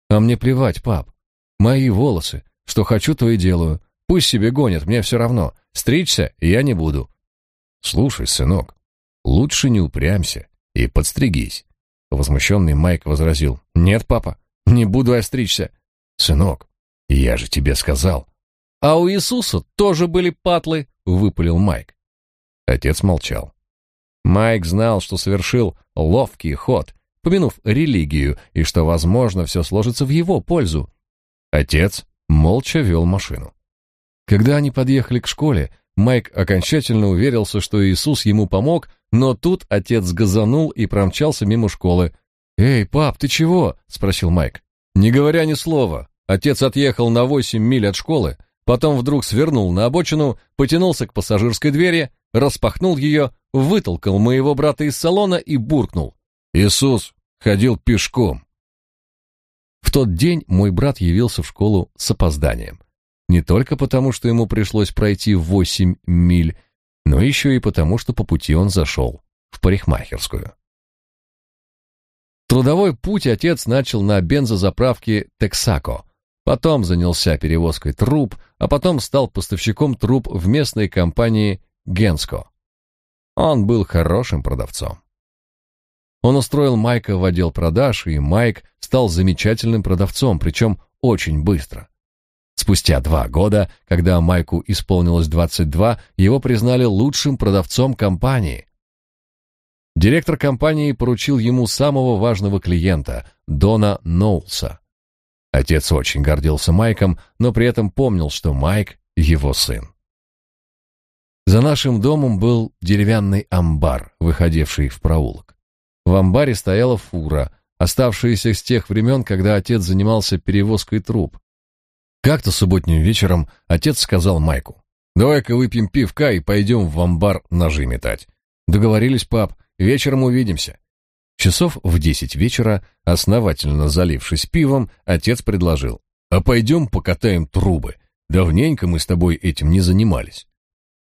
Speaker 1: А мне плевать, пап. Мои волосы. Что хочу, то и делаю. Пусть себе гонят, мне все равно. Стричься я не буду. Слушай, сынок, лучше не упрямься и подстригись. Возмущенный Майк возразил. Нет, папа, не буду я стричься. Сынок, я же тебе сказал. А у Иисуса тоже были патлы, выпалил Майк. Отец молчал. Майк знал, что совершил ловкий ход, помянув религию, и что, возможно, все сложится в его пользу. Отец молча вел машину. Когда они подъехали к школе, Майк окончательно уверился, что Иисус ему помог, но тут отец газанул и промчался мимо школы. «Эй, пап, ты чего?» — спросил Майк. Не говоря ни слова, отец отъехал на восемь миль от школы, потом вдруг свернул на обочину, потянулся к пассажирской двери, распахнул ее, вытолкал моего брата из салона и буркнул. «Иисус ходил пешком». В тот день мой брат явился в школу с опозданием. Не только потому, что ему пришлось пройти восемь миль, но еще и потому, что по пути он зашел в парикмахерскую. Трудовой путь отец начал на бензозаправке Texaco, потом занялся перевозкой труб, а потом стал поставщиком труб в местной компании Генско. Он был хорошим продавцом. Он устроил Майка в отдел продаж, и Майк стал замечательным продавцом, причем очень быстро. Спустя два года, когда Майку исполнилось 22, его признали лучшим продавцом компании. Директор компании поручил ему самого важного клиента, Дона Ноулса. Отец очень гордился Майком, но при этом помнил, что Майк — его сын. За нашим домом был деревянный амбар, выходивший в проулок. В амбаре стояла фура, оставшаяся с тех времен, когда отец занимался перевозкой труб. Как-то субботним вечером отец сказал Майку, «Давай-ка выпьем пивка и пойдем в амбар ножи метать». «Договорились, пап, вечером увидимся». Часов в десять вечера, основательно залившись пивом, отец предложил, «А пойдем покатаем трубы. Давненько мы с тобой этим не занимались».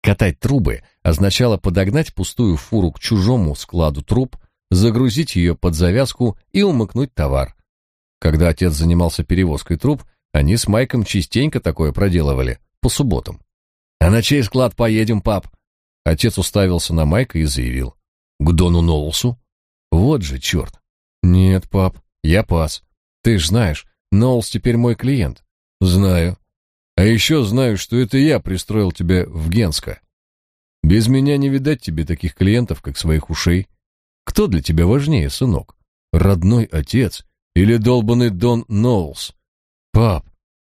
Speaker 1: Катать трубы означало подогнать пустую фуру к чужому складу труб, загрузить ее под завязку и умыкнуть товар. Когда отец занимался перевозкой труб, они с Майком частенько такое проделывали, по субботам. «А на чей склад поедем, пап?» Отец уставился на Майка и заявил. «К Дону Ноулсу?» «Вот же черт!» «Нет, пап, я пас. Ты ж знаешь, Ноулс теперь мой клиент». «Знаю. А еще знаю, что это я пристроил тебя в Генско. Без меня не видать тебе таких клиентов, как своих ушей. Кто для тебя важнее, сынок? Родной отец или долбанный Дон Ноулс? Пап,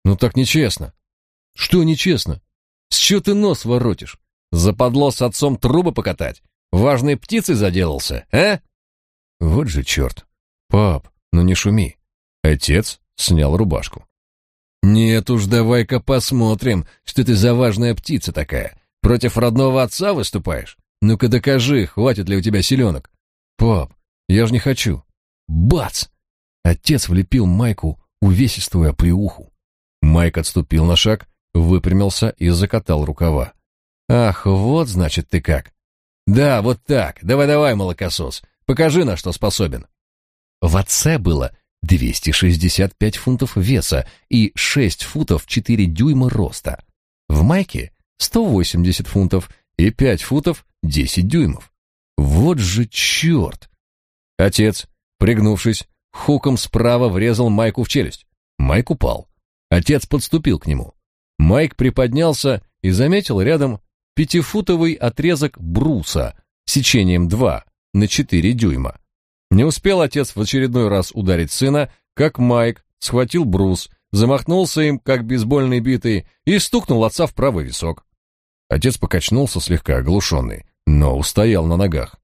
Speaker 1: ну так нечестно. Что нечестно? С чего ты нос воротишь? Западло с отцом трубы покатать? Важной птицей заделался, а? Вот же черт. Пап, ну не шуми. Отец снял рубашку. Нет уж, давай-ка посмотрим, что ты за важная птица такая. Против родного отца выступаешь? Ну-ка докажи, хватит ли у тебя селенок. Пап, я же не хочу. Бац! Отец влепил Майку увесистую оплеуху. Майк отступил на шаг, выпрямился и закатал рукава. Ах, вот значит ты как. Да, вот так. Давай-давай, молокосос. Покажи, на что способен. В отце было 265 фунтов веса и 6 футов 4 дюйма роста. В майке 180 фунтов и 5 футов 10 дюймов. Вот же черт! Отец, пригнувшись, хуком справа врезал Майку в челюсть. Майк упал. Отец подступил к нему. Майк приподнялся и заметил рядом пятифутовый отрезок бруса сечением 2 на 4 дюйма. Не успел отец в очередной раз ударить сына, как Майк схватил брус, замахнулся им, как бейсбольной битой, и стукнул отца в правый висок. Отец покачнулся слегка оглушенный, но устоял на ногах.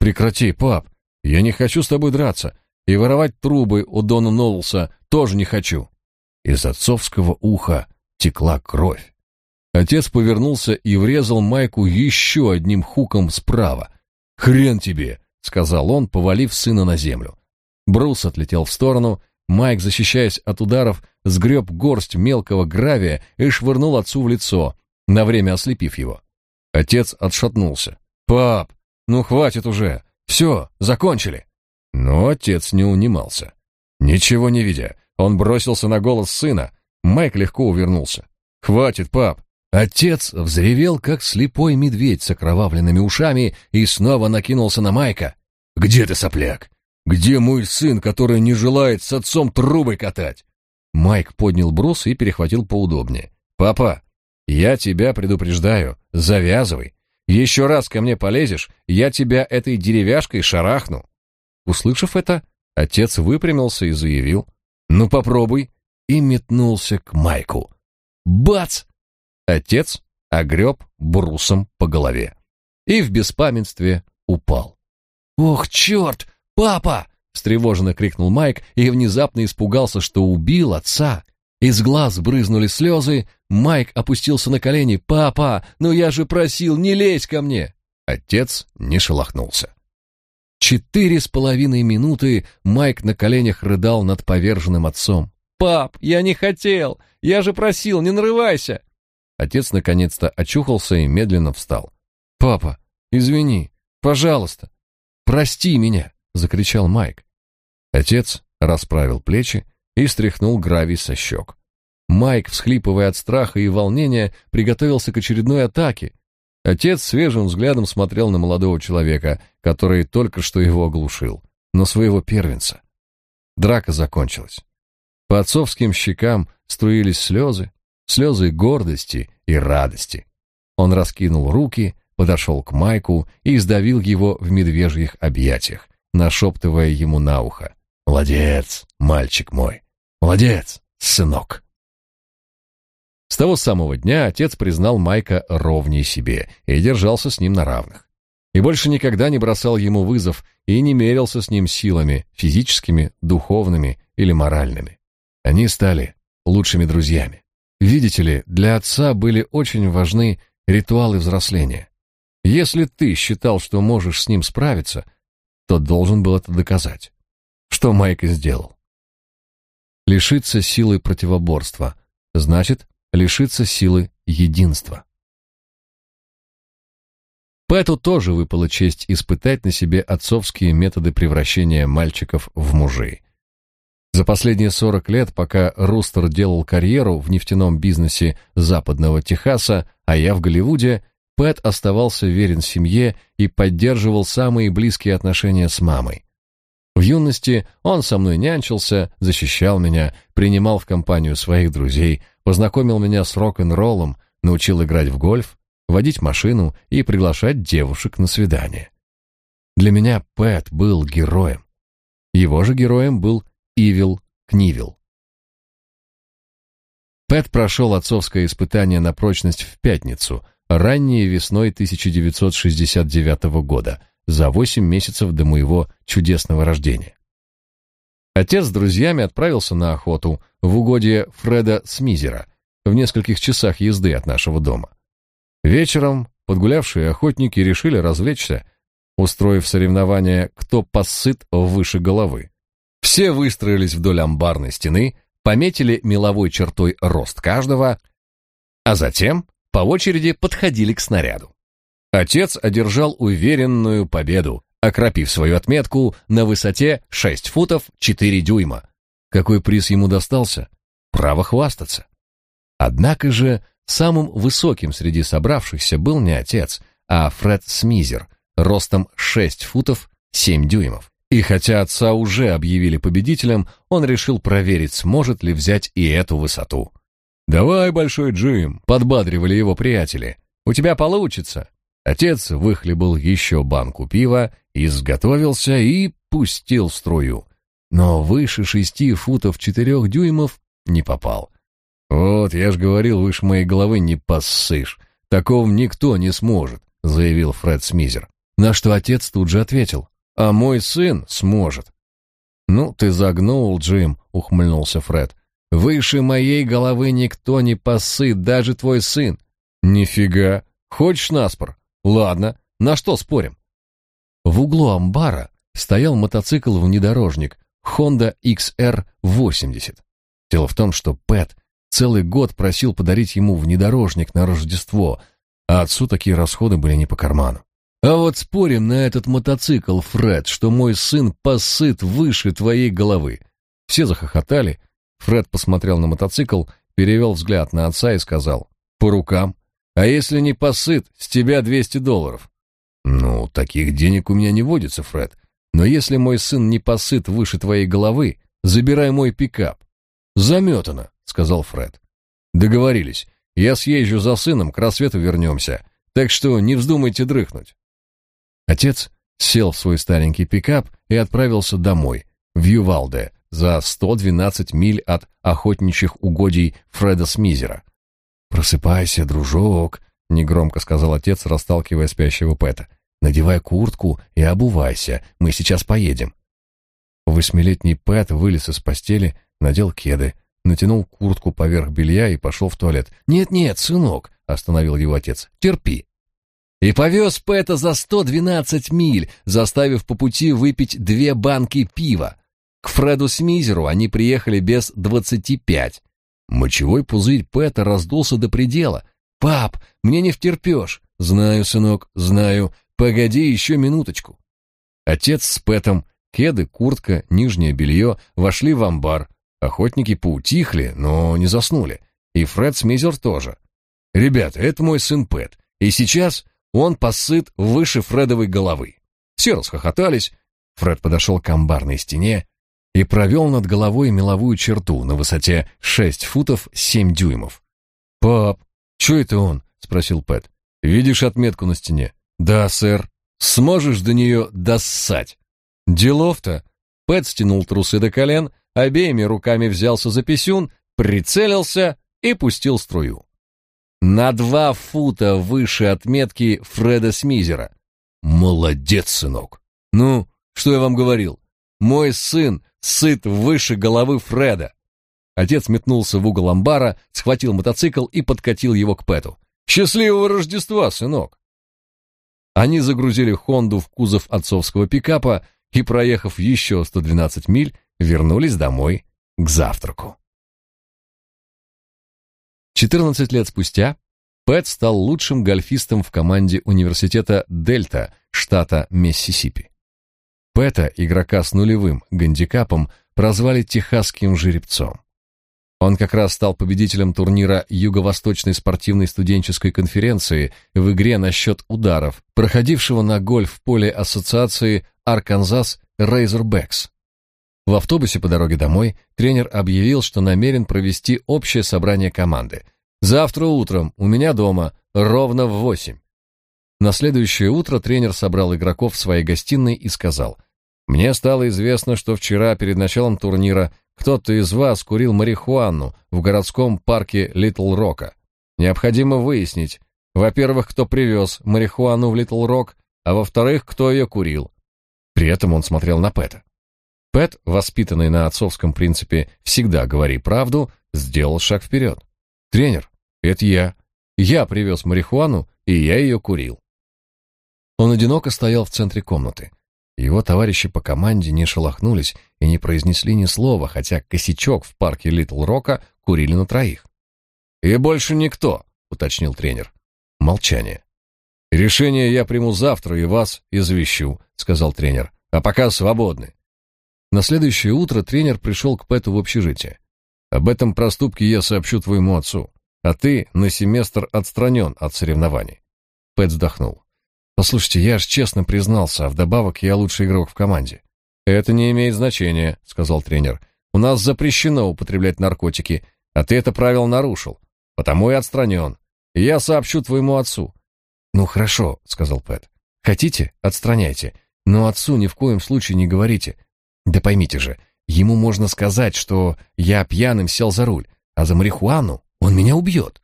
Speaker 1: «Прекрати, пап, я не хочу с тобой драться, и воровать трубы у Дона Ноулса тоже не хочу». Из отцовского уха текла кровь. Отец повернулся и врезал Майку еще одним хуком справа. «Хрен тебе!» — сказал он, повалив сына на землю. Брус отлетел в сторону, Майк, защищаясь от ударов, сгреб горсть мелкого гравия и швырнул отцу в лицо, на время ослепив его. Отец отшатнулся. «Пап, ну хватит уже! Все, закончили!» Но отец не унимался. Ничего не видя, он бросился на голос сына. Майк легко увернулся. «Хватит, пап!» Отец взревел, как слепой медведь с окровавленными ушами, и снова накинулся на Майка. «Где ты, сопляк? Где мой сын, который не желает с отцом трубой катать?» Майк поднял брус и перехватил поудобнее. «Папа, я тебя предупреждаю, завязывай. Еще раз ко мне полезешь, я тебя этой деревяшкой шарахну». Услышав это, отец выпрямился и заявил, «Ну попробуй», и метнулся к Майку. Бац! Отец огреб брусом по голове и в беспамятстве упал. «Ох, черт! Папа!» — встревоженно крикнул Майк и внезапно испугался, что убил отца. Из глаз брызнули слезы, Майк опустился на колени. «Папа, ну я же просил, не лезь ко мне!» Отец не шелохнулся. Четыре с половиной минуты Майк на коленях рыдал над поверженным отцом. «Пап, я не хотел! Я же просил, не нарывайся!» Отец наконец-то очухался и медленно встал. «Папа, извини, пожалуйста, прости меня!» — закричал Майк. Отец расправил плечи и стряхнул гравий со щек. Майк, всхлипывая от страха и волнения, приготовился к очередной атаке. Отец свежим взглядом смотрел на молодого человека, который только что его оглушил, на своего первенца. Драка закончилась. По отцовским щекам струились слезы, слезы гордости и радости. Он раскинул руки, подошел к Майку и сдавил его в медвежьих объятиях, нашептывая ему на ухо. «Молодец, мальчик мой! Молодец, сынок!» С того самого дня отец признал Майка ровней себе и держался с ним на равных. И больше никогда не бросал ему вызов и не мерился с ним силами, физическими, духовными или моральными. Они стали лучшими друзьями. Видите ли, для отца были очень важны ритуалы взросления. Если ты считал, что можешь с ним справиться, то должен был это доказать. Что Майк и сделал. Лишиться силы противоборства значит лишиться силы единства. Пэту тоже выпала честь испытать на себе отцовские методы превращения мальчиков в мужей. За последние 40 лет, пока Рустер делал карьеру в нефтяном бизнесе западного Техаса, а я в Голливуде, Пэт оставался верен семье и поддерживал самые близкие отношения с мамой. В юности он со мной нянчился, защищал меня, принимал в компанию своих друзей, познакомил меня с рок-н-роллом, научил играть в гольф, водить машину и приглашать девушек на свидание. Для меня Пэт был героем. Его же героем был Ивил Книвил. Пэт прошел отцовское испытание на прочность в пятницу, ранней весной 1969 года, за восемь месяцев до моего чудесного рождения. Отец с друзьями отправился на охоту в угодье Фреда Смизера, в нескольких часах езды от нашего дома. Вечером подгулявшие охотники решили развлечься, устроив соревнование «Кто посыт выше головы». Все выстроились вдоль амбарной стены, пометили меловой чертой рост каждого, а затем по очереди подходили к снаряду. Отец одержал уверенную победу, окропив свою отметку на высоте 6 футов 4 дюйма. Какой приз ему достался? Право хвастаться. Однако же самым высоким среди собравшихся был не отец, а Фред Смизер, ростом 6 футов 7 дюймов. И хотя отца уже объявили победителем, он решил проверить, сможет ли взять и эту высоту. «Давай, Большой Джим», — подбадривали его приятели. «У тебя получится». Отец выхлебал еще банку пива, изготовился и пустил струю. Но выше шести футов четырех дюймов не попал. «Вот, я ж говорил, выше моей головы не поссышь. Такого никто не сможет», — заявил Фред Смизер. На что отец тут же ответил. «А мой сын сможет». «Ну, ты загнул, Джим», — ухмыльнулся Фред. «Выше моей головы никто не посыт, даже твой сын». «Нифига. Хочешь наспор? Ладно. На что спорим?» В углу амбара стоял мотоцикл-внедорожник Honda XR80. Дело в том, что Пэт целый год просил подарить ему внедорожник на Рождество, а отцу такие расходы были не по карману. А вот спорим на этот мотоцикл, Фред, что мой сын посыт выше твоей головы. Все захохотали. Фред посмотрел на мотоцикл, перевел взгляд на отца и сказал: "По рукам. А если не посыт, с тебя 200 долларов". Ну, таких денег у меня не водится, Фред. Но если мой сын не посыт выше твоей головы, забирай мой пикап. Заметано, сказал Фред. Договорились. Я съезжу за сыном, к рассвету вернемся. Так что не вздумайте дрыхнуть. Отец сел в свой старенький пикап и отправился домой, в Ювалде, за 112 миль от охотничьих угодий Фреда Смизера. «Просыпайся, дружок», — негромко сказал отец, расталкивая спящего Пэта. «Надевай куртку и обувайся, мы сейчас поедем». Восьмилетний Пэт вылез из постели, надел кеды, натянул куртку поверх белья и пошел в туалет. «Нет-нет, сынок», — остановил его отец, — «терпи, и повез Пэта за 112 миль, заставив по пути выпить две банки пива. К Фреду Смизеру они приехали без 25. Мочевой пузырь Пэта раздулся до предела. «Пап, мне не втерпешь!» «Знаю, сынок, знаю. Погоди еще минуточку». Отец с Пэтом, кеды, куртка, нижнее белье вошли в амбар. Охотники поутихли, но не заснули. И Фред Смизер тоже. «Ребята, это мой сын Пэт. И сейчас он посыт выше Фредовой головы. Все расхохотались. Фред подошел к амбарной стене и провел над головой меловую черту на высоте 6 футов 7 дюймов. «Пап, что это он?» — спросил Пэт. «Видишь отметку на стене?» «Да, сэр. Сможешь до нее доссать?» «Делов-то!» Пэт стянул трусы до колен, обеими руками взялся за писюн, прицелился и пустил струю на два фута выше отметки Фреда Смизера. Молодец, сынок. Ну, что я вам говорил? Мой сын сыт выше головы Фреда. Отец метнулся в угол амбара, схватил мотоцикл и подкатил его к Пэту. Счастливого Рождества, сынок. Они загрузили Хонду в кузов отцовского пикапа и, проехав еще 112 миль, вернулись домой к завтраку. 14 лет спустя Пэт стал лучшим гольфистом в команде университета Дельта, штата Миссисипи. Пэта, игрока с нулевым гандикапом, прозвали техасским жеребцом. Он как раз стал победителем турнира Юго-Восточной спортивной студенческой конференции в игре на счет ударов, проходившего на гольф-поле ассоциации Arkansas Razorbacks. В автобусе по дороге домой тренер объявил, что намерен провести общее собрание команды. «Завтра утром у меня дома, ровно в восемь». На следующее утро тренер собрал игроков в своей гостиной и сказал, «Мне стало известно, что вчера перед началом турнира кто-то из вас курил марихуану в городском парке Литл Рока. Необходимо выяснить, во-первых, кто привез марихуану в Литл Рок, а во-вторых, кто ее курил». При этом он смотрел на Пэта. Пэт, воспитанный на отцовском принципе «всегда говори правду», сделал шаг вперед. «Тренер, это я. Я привез марихуану, и я ее курил». Он одиноко стоял в центре комнаты. Его товарищи по команде не шелохнулись и не произнесли ни слова, хотя косячок в парке Литл Рока курили на троих. «И больше никто», — уточнил тренер. Молчание. «Решение я приму завтра и вас извещу», — сказал тренер. «А пока свободны. На следующее утро тренер пришел к Пэту в общежитие. «Об этом проступке я сообщу твоему отцу, а ты на семестр отстранен от соревнований». Пэт вздохнул. «Послушайте, я ж честно признался, а вдобавок я лучший игрок в команде. «Это не имеет значения», — сказал тренер. «У нас запрещено употреблять наркотики, а ты это правило нарушил, потому и отстранен. Я сообщу твоему отцу». «Ну хорошо», — сказал Пэт. «Хотите, отстраняйте, но отцу ни в коем случае не говорите. Да поймите же, ему можно сказать, что я пьяным сел за руль, а за марихуану он меня убьет».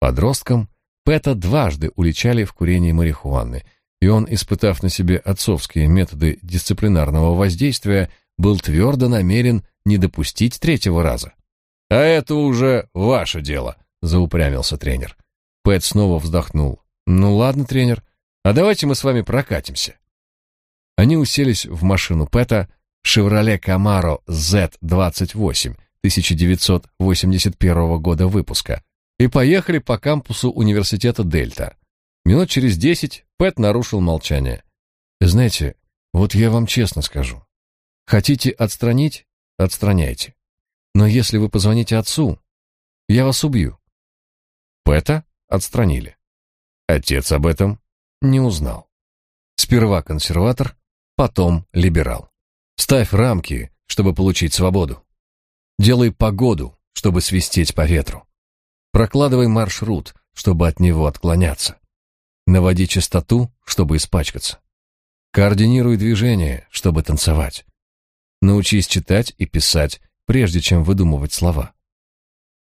Speaker 1: Подросткам Пэта дважды уличали в курении марихуаны — и он, испытав на себе отцовские методы дисциплинарного воздействия, был твердо намерен не допустить третьего раза. «А это уже ваше дело», — заупрямился тренер. Пэт снова вздохнул. «Ну ладно, тренер, а давайте мы с вами прокатимся». Они уселись в машину Пэта, «Шевроле Камаро Z28» 1981 года выпуска, и поехали по кампусу университета Дельта. Минут через десять Пэт нарушил молчание. «Знаете, вот я вам честно скажу. Хотите отстранить — отстраняйте. Но если вы позвоните отцу, я вас убью». Пэта отстранили. Отец об этом не узнал. Сперва консерватор, потом либерал. Ставь рамки, чтобы получить свободу. Делай погоду, чтобы свистеть по ветру. Прокладывай маршрут, чтобы от него отклоняться. Наводи чистоту, чтобы испачкаться. Координируй движение, чтобы танцевать. Научись читать и писать, прежде чем выдумывать слова.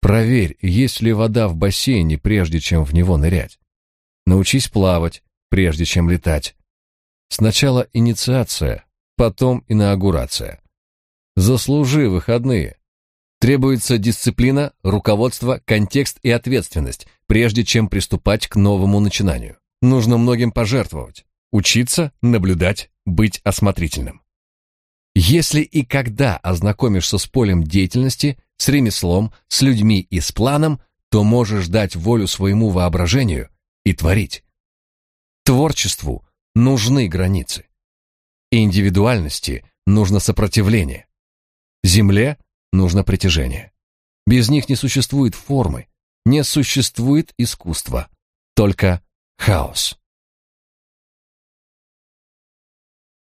Speaker 1: Проверь, есть ли вода в бассейне, прежде чем в него нырять. Научись плавать, прежде чем летать. Сначала инициация, потом инаугурация. Заслужи выходные. Требуется дисциплина, руководство, контекст и ответственность, прежде чем приступать к новому начинанию. Нужно многим пожертвовать, учиться, наблюдать, быть осмотрительным. Если и когда ознакомишься с полем деятельности, с ремеслом, с людьми и с планом, то можешь дать волю своему воображению и творить. Творчеству нужны границы. Индивидуальности нужно сопротивление. Земле нужно притяжение. Без них не существует формы, не существует искусства, только хаос.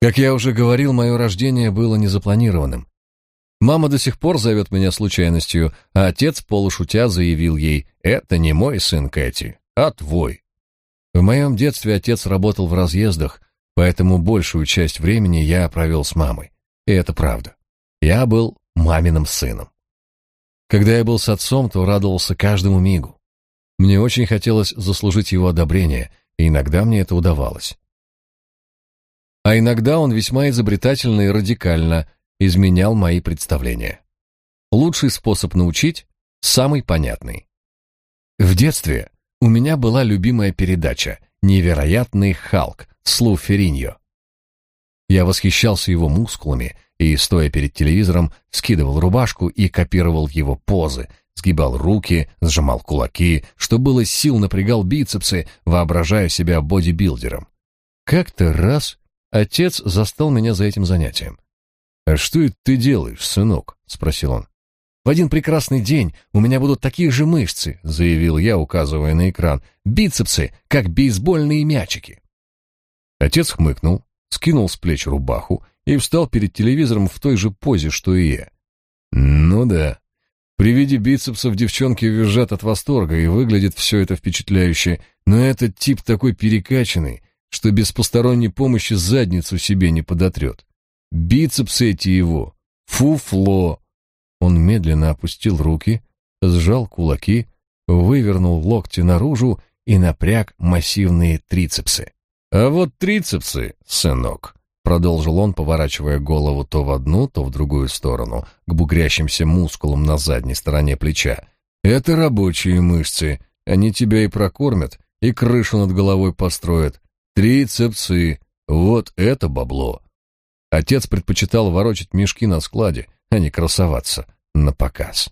Speaker 1: Как я уже говорил, мое рождение было незапланированным. Мама до сих пор зовет меня случайностью, а отец, полушутя, заявил ей, «Это не мой сын Кэти, а твой». В моем детстве отец работал в разъездах, поэтому большую часть времени я провел с мамой. И это правда. Я был маминым сыном. Когда я был с отцом, то радовался каждому мигу. Мне очень хотелось заслужить его одобрение, и иногда мне это удавалось. А иногда он весьма изобретательно и радикально изменял мои представления. Лучший способ научить – самый понятный. В детстве у меня была любимая передача «Невероятный Халк» с Лу Ферриньо. Я восхищался его мускулами и, стоя перед телевизором, скидывал рубашку и копировал его позы, сгибал руки, сжимал кулаки, что было сил напрягал бицепсы, воображая себя бодибилдером. Как-то раз отец застал меня за этим занятием. «А что это ты делаешь, сынок?» — спросил он. «В один прекрасный день у меня будут такие же мышцы», — заявил я, указывая на экран. «Бицепсы, как бейсбольные мячики». Отец хмыкнул, скинул с плеч рубаху и встал перед телевизором в той же позе, что и я. Ну да. При виде бицепсов девчонки визжат от восторга, и выглядит все это впечатляюще, но этот тип такой перекачанный, что без посторонней помощи задницу себе не подотрет. Бицепсы эти его. Фуфло. Он медленно опустил руки, сжал кулаки, вывернул локти наружу и напряг массивные трицепсы. А вот трицепсы, сынок, продолжил он, поворачивая голову то в одну, то в другую сторону, к бугрящимся мускулам на задней стороне плеча. Это рабочие мышцы, они тебя и прокормят, и крышу над головой построят. Трицепсы, вот это бабло. Отец предпочитал ворочать мешки на складе, а не красоваться на показ.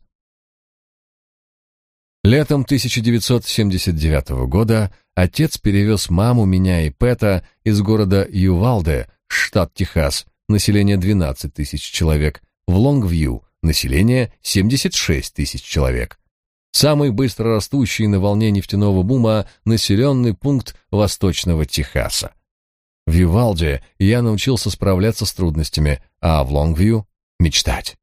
Speaker 1: Летом 1979 года отец перевез маму, меня и Пэта из города Ювалде штат Техас, население 12 тысяч человек, в Лонгвью, население 76 тысяч человек. Самый быстро растущий на волне нефтяного бума населенный пункт Восточного Техаса. В Ювалде я научился справляться с трудностями, а в Лонгвью — мечтать.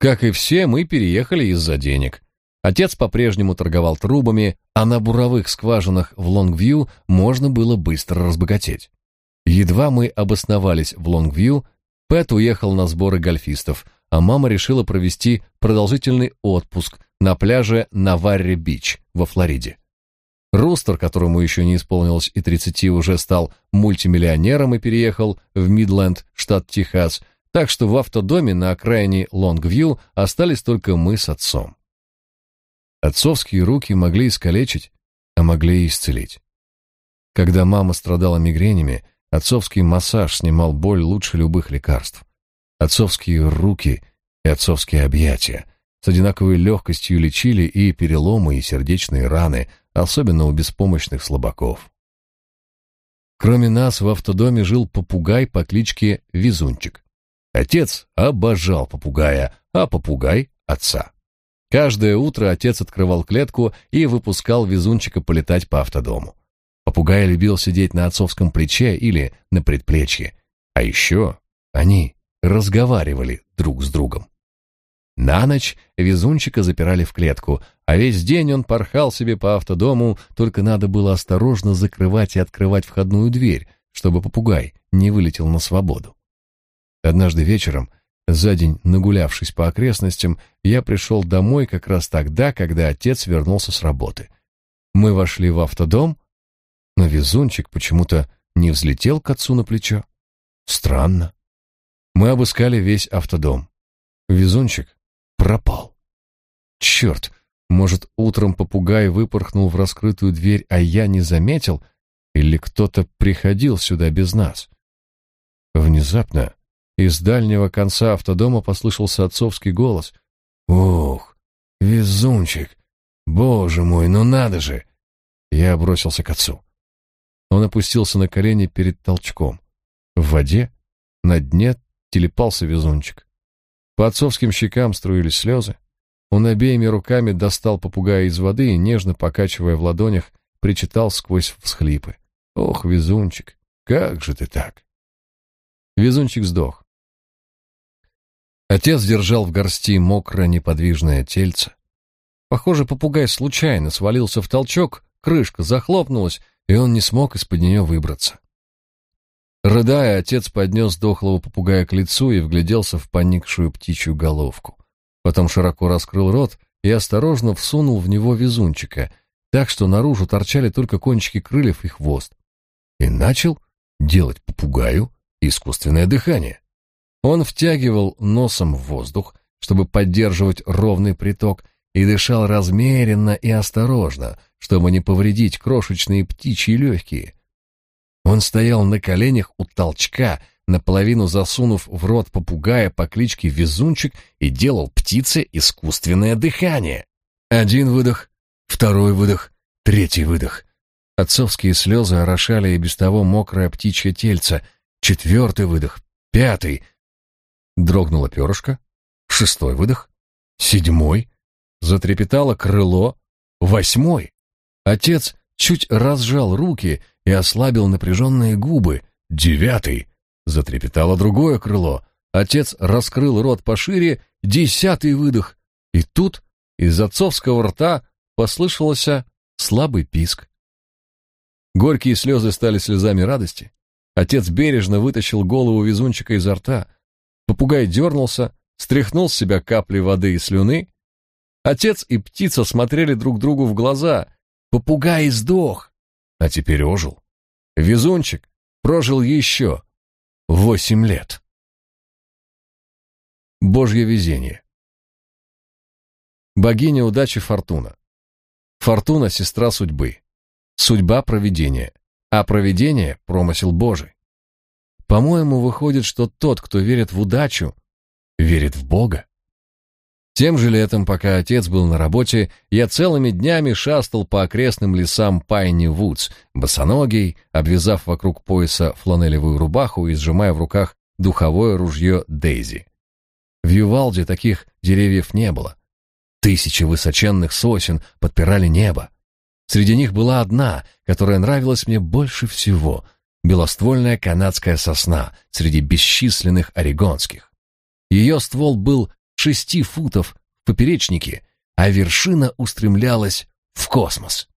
Speaker 1: Как и все, мы переехали из-за денег. Отец по-прежнему торговал трубами, а на буровых скважинах в Лонгвью можно было быстро разбогатеть. Едва мы обосновались в Лонгвью, Пэт уехал на сборы гольфистов, а мама решила провести продолжительный отпуск на пляже Наварри-Бич во Флориде. Рустер, которому еще не исполнилось и 30, уже стал мультимиллионером и переехал в Мидленд, штат Техас, так что в автодоме на окраине Лонгвью остались только мы с отцом. Отцовские руки могли искалечить, а могли и исцелить. Когда мама страдала мигренями, отцовский массаж снимал боль лучше любых лекарств. Отцовские руки и отцовские объятия с одинаковой легкостью лечили и переломы, и сердечные раны, особенно у беспомощных слабаков. Кроме нас в автодоме жил попугай по кличке Везунчик. Отец обожал попугая, а попугай — отца. Каждое утро отец открывал клетку и выпускал везунчика полетать по автодому. Попугай любил сидеть на отцовском плече или на предплечье. А еще они разговаривали друг с другом. На ночь везунчика запирали в клетку, а весь день он порхал себе по автодому, только надо было осторожно закрывать и открывать входную дверь, чтобы попугай не вылетел на свободу. Однажды вечером, за день нагулявшись по окрестностям, я пришел домой как раз тогда, когда отец вернулся с работы. Мы вошли в автодом, но везунчик почему-то не взлетел к отцу на плечо. Странно. Мы обыскали весь автодом. Везунчик пропал. Черт, может, утром попугай выпорхнул в раскрытую дверь, а я не заметил, или кто-то приходил сюда без нас. Внезапно из дальнего конца автодома послышался отцовский голос. «Ох, везунчик! Боже мой, ну надо же!» Я бросился к отцу. Он опустился на колени перед толчком. В воде, на дне, телепался везунчик. По отцовским щекам струились слезы. Он обеими руками достал попугая из воды и, нежно покачивая в ладонях, причитал сквозь всхлипы. «Ох, везунчик, как же ты так?» Везунчик сдох. Отец держал в горсти мокрое неподвижное тельце. Похоже, попугай случайно свалился в толчок, крышка захлопнулась, и он не смог из-под нее выбраться. Рыдая, отец поднес дохлого попугая к лицу и вгляделся в поникшую птичью головку. Потом широко раскрыл рот и осторожно всунул в него везунчика, так что наружу торчали только кончики крыльев и хвост. И начал делать попугаю искусственное дыхание. Он втягивал носом в воздух, чтобы поддерживать ровный приток, и дышал размеренно и осторожно, чтобы не повредить крошечные птичьи легкие. Он стоял на коленях у толчка, наполовину засунув в рот попугая по кличке Везунчик и делал птице искусственное дыхание. Один выдох, второй выдох, третий выдох. Отцовские слезы орошали и без того мокрое птичье тельце. Четвертый выдох, пятый, Дрогнуло перышко. Шестой выдох. Седьмой. Затрепетало крыло. Восьмой. Отец чуть разжал руки и ослабил напряженные губы. Девятый. Затрепетало другое крыло. Отец раскрыл рот пошире. Десятый выдох. И тут из отцовского рта послышался слабый писк. Горькие слезы стали слезами радости. Отец бережно вытащил голову везунчика изо рта — Попугай дернулся, стряхнул с себя капли воды и слюны. Отец и птица смотрели друг другу в глаза. Попугай сдох, а теперь ожил. Везунчик прожил еще восемь лет. Божье везение. Богиня удачи Фортуна. Фортуна — сестра судьбы. Судьба — провидение, а провидение — промысел Божий. По-моему, выходит, что тот, кто верит в удачу, верит в Бога. Тем же летом, пока отец был на работе, я целыми днями шастал по окрестным лесам Пайни-Вудс, босоногий, обвязав вокруг пояса фланелевую рубаху и сжимая в руках духовое ружье Дейзи. В Ювалде таких деревьев не было. Тысячи высоченных сосен подпирали небо. Среди них была одна, которая нравилась мне больше всего — белоствольная канадская сосна среди бесчисленных орегонских. Ее ствол был шести футов в поперечнике, а вершина устремлялась в космос.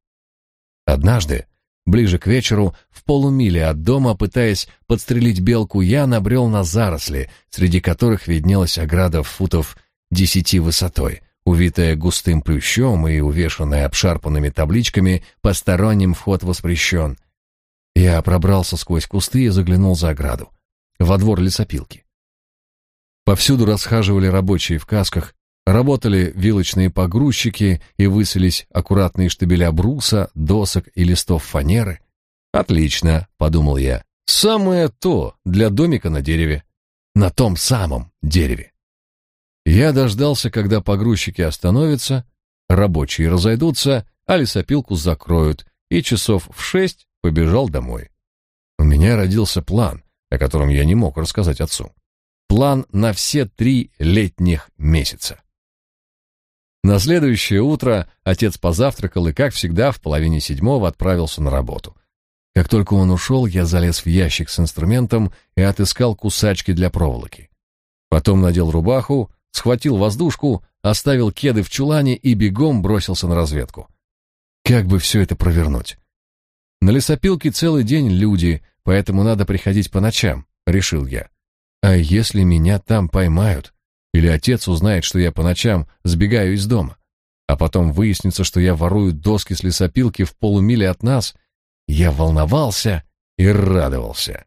Speaker 1: Однажды, ближе к вечеру, в полумиле от дома, пытаясь подстрелить белку, я набрел на заросли, среди которых виднелась ограда футов десяти высотой, увитая густым плющом и увешанная обшарпанными табличками «Посторонним вход воспрещен». Я пробрался сквозь кусты и заглянул за ограду, во двор лесопилки. Повсюду расхаживали рабочие в касках, работали вилочные погрузчики и высылись аккуратные штабеля бруса, досок и листов фанеры. «Отлично», — подумал я, — «самое то для домика на дереве, на том самом дереве». Я дождался, когда погрузчики остановятся, рабочие разойдутся, а лесопилку закроют, и часов в шесть побежал домой. У меня родился план, о котором я не мог рассказать отцу. План на все три летних месяца. На следующее утро отец позавтракал и, как всегда, в половине седьмого отправился на работу. Как только он ушел, я залез в ящик с инструментом и отыскал кусачки для проволоки. Потом надел рубаху, схватил воздушку, оставил кеды в чулане и бегом бросился на разведку. Как бы все это провернуть? На лесопилке целый день люди, поэтому надо приходить по ночам, решил я. А если меня там поймают? Или отец узнает, что я по ночам сбегаю из дома? А потом выяснится, что я ворую доски с лесопилки в полумиле от нас? Я волновался и радовался.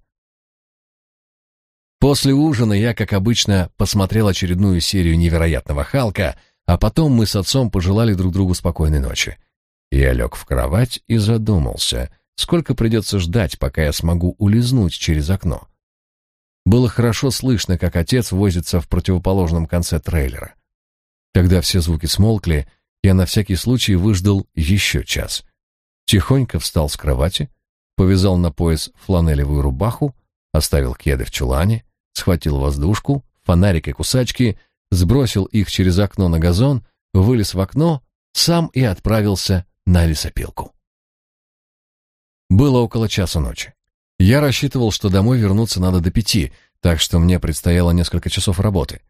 Speaker 1: После ужина я, как обычно, посмотрел очередную серию невероятного Халка, а потом мы с отцом пожелали друг другу спокойной ночи. Я лег в кровать и задумался, сколько придется ждать, пока я смогу улизнуть через окно. Было хорошо слышно, как отец возится в противоположном конце трейлера. Когда все звуки смолкли, я на всякий случай выждал еще час. Тихонько встал с кровати, повязал на пояс фланелевую рубаху, оставил кеды в чулане, схватил воздушку, фонарик и кусачки, сбросил их через окно на газон, вылез в окно, сам и отправился на лесопилку. Было около часа ночи. Я рассчитывал, что домой вернуться надо до пяти, так что мне предстояло несколько часов работы.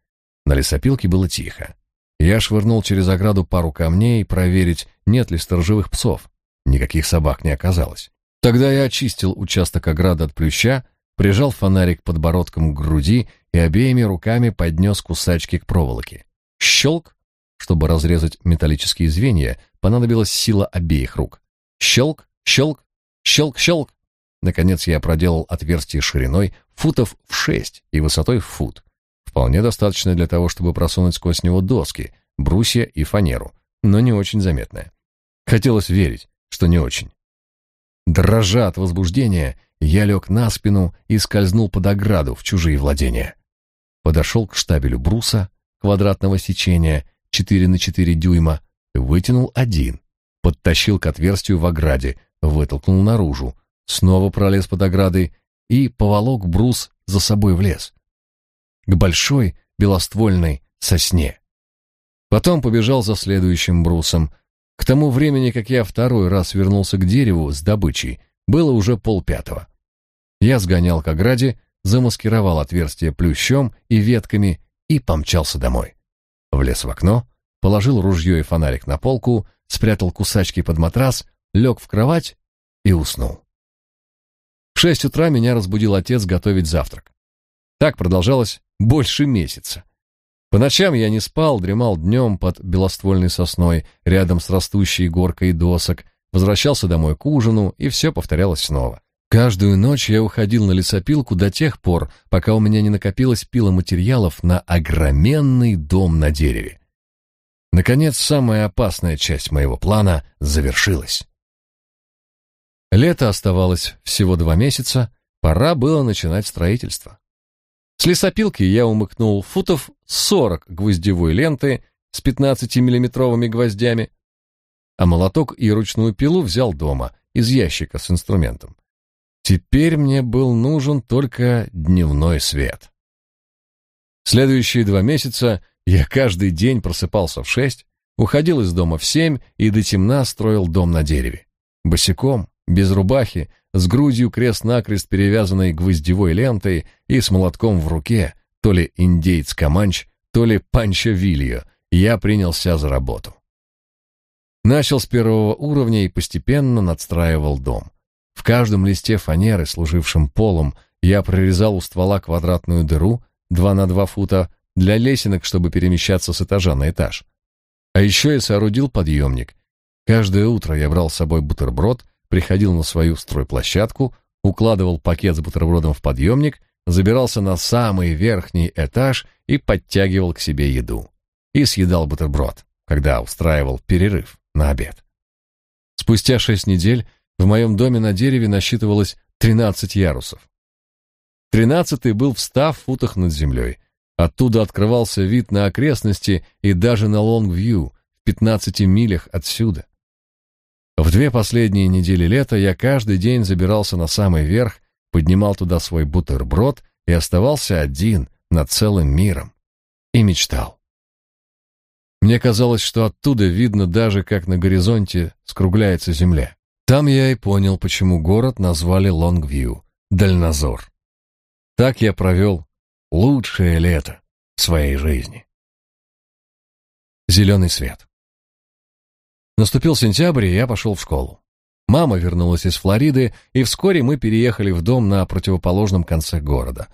Speaker 1: На лесопилке было тихо. Я швырнул через ограду пару камней проверить, нет ли сторожевых псов. Никаких собак не оказалось. Тогда я очистил участок ограды от плюща, прижал фонарик подбородком к груди и обеими руками поднес кусачки к проволоке. Щелк! Чтобы разрезать металлические звенья, понадобилась сила обеих рук. Щелк, щелк, щелк, щелк. Наконец я проделал отверстие шириной футов в шесть и высотой в фут. Вполне достаточно для того, чтобы просунуть сквозь него доски, брусья и фанеру, но не очень заметное. Хотелось верить, что не очень. Дрожа от возбуждения, я лег на спину и скользнул под ограду в чужие владения. Подошел к штабелю бруса, квадратного сечения, 4 на 4 дюйма, вытянул один, подтащил к отверстию в ограде, вытолкнул наружу, снова пролез под оградой и поволок брус за собой в лес. К большой белоствольной сосне. Потом побежал за следующим брусом. К тому времени, как я второй раз вернулся к дереву с добычей, было уже полпятого. Я сгонял к ограде, замаскировал отверстие плющом и ветками и помчался домой. Влез в окно, положил ружье и фонарик на полку, спрятал кусачки под матрас, лег в кровать и уснул. В шесть утра меня разбудил отец готовить завтрак. Так продолжалось больше месяца. По ночам я не спал, дремал днем под белоствольной сосной, рядом с растущей горкой досок, возвращался домой к ужину, и все повторялось снова. Каждую ночь я уходил на лесопилку до тех пор, пока у меня не накопилось пиломатериалов на огроменный дом на дереве. Наконец, самая опасная часть моего плана завершилась. Лето оставалось всего два месяца, пора было начинать строительство. С лесопилки я умыкнул футов сорок гвоздевой ленты с 15-миллиметровыми гвоздями, а молоток и ручную пилу взял дома, из ящика с инструментом. Теперь мне был нужен только дневной свет. Следующие два месяца я каждый день просыпался в шесть, уходил из дома в семь и до темна строил дом на дереве. Босиком, без рубахи, с грудью крест-накрест перевязанной гвоздевой лентой и с молотком в руке, то ли индейц Каманч, то ли Панчо Вильо, я принялся за работу. Начал с первого уровня и постепенно надстраивал дом. В каждом листе фанеры, служившем полом, я прорезал у ствола квадратную дыру 2 на 2 фута для лесенок, чтобы перемещаться с этажа на этаж. А еще я соорудил подъемник. Каждое утро я брал с собой бутерброд, приходил на свою стройплощадку, укладывал пакет с бутербродом в подъемник, забирался на самый верхний этаж и подтягивал к себе еду. И съедал бутерброд, когда устраивал перерыв на обед. Спустя шесть недель в моем доме на дереве насчитывалось 13 ярусов. Тринадцатый был в ста футах над землей. Оттуда открывался вид на окрестности и даже на Лонгвью, в 15 милях отсюда. В две последние недели лета я каждый день забирался на самый верх, поднимал туда свой бутерброд и оставался один над целым миром. И мечтал. Мне казалось, что оттуда видно даже, как на горизонте скругляется земля. Там я и понял, почему город назвали Лонгвью — Дальнозор. Так я провел лучшее лето своей жизни. Зеленый свет. Наступил сентябрь, и я пошел в школу. Мама вернулась из Флориды, и вскоре мы переехали в дом на противоположном конце города.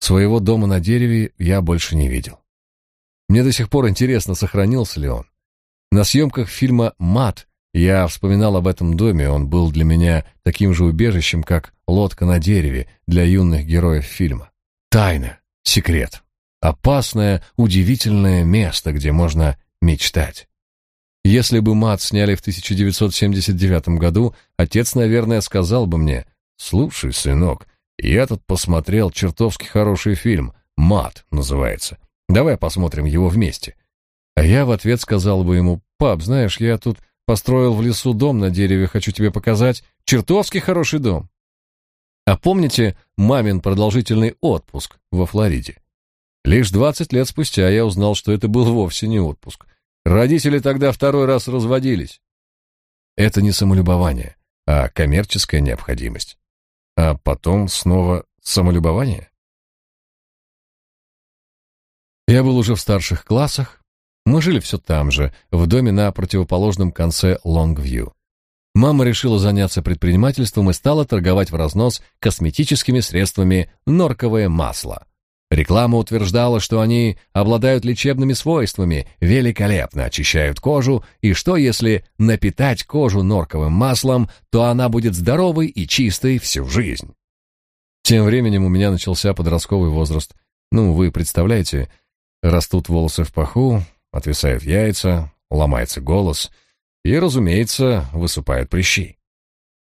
Speaker 1: Своего дома на дереве я больше не видел. Мне до сих пор интересно, сохранился ли он. На съемках фильма «Мат» я вспоминал об этом доме, он был для меня таким же убежищем, как лодка на дереве для юных героев фильма. Тайна, секрет, опасное, удивительное место, где можно мечтать. Если бы «Мат» сняли в 1979 году, отец, наверное, сказал бы мне, «Слушай, сынок, я тут посмотрел чертовски хороший фильм, «Мат» называется. Давай посмотрим его вместе». А я в ответ сказал бы ему, «Пап, знаешь, я тут построил в лесу дом на дереве, хочу тебе показать. Чертовски хороший дом». А помните мамин продолжительный отпуск во Флориде? Лишь 20 лет спустя я узнал, что это был вовсе не отпуск. Родители тогда второй раз разводились. Это не самолюбование, а коммерческая необходимость. А потом снова самолюбование. Я был уже в старших классах. Мы жили все там же, в доме на противоположном конце Лонгвью. Мама решила заняться предпринимательством и стала торговать в разнос косметическими средствами норковое масло. Реклама утверждала, что они обладают лечебными свойствами, великолепно очищают кожу, и что если напитать кожу норковым маслом, то она будет здоровой и чистой всю жизнь. Тем временем у меня начался подростковый возраст. Ну, вы представляете, растут волосы в паху, отвисают яйца, ломается голос и, разумеется, высыпают прыщи.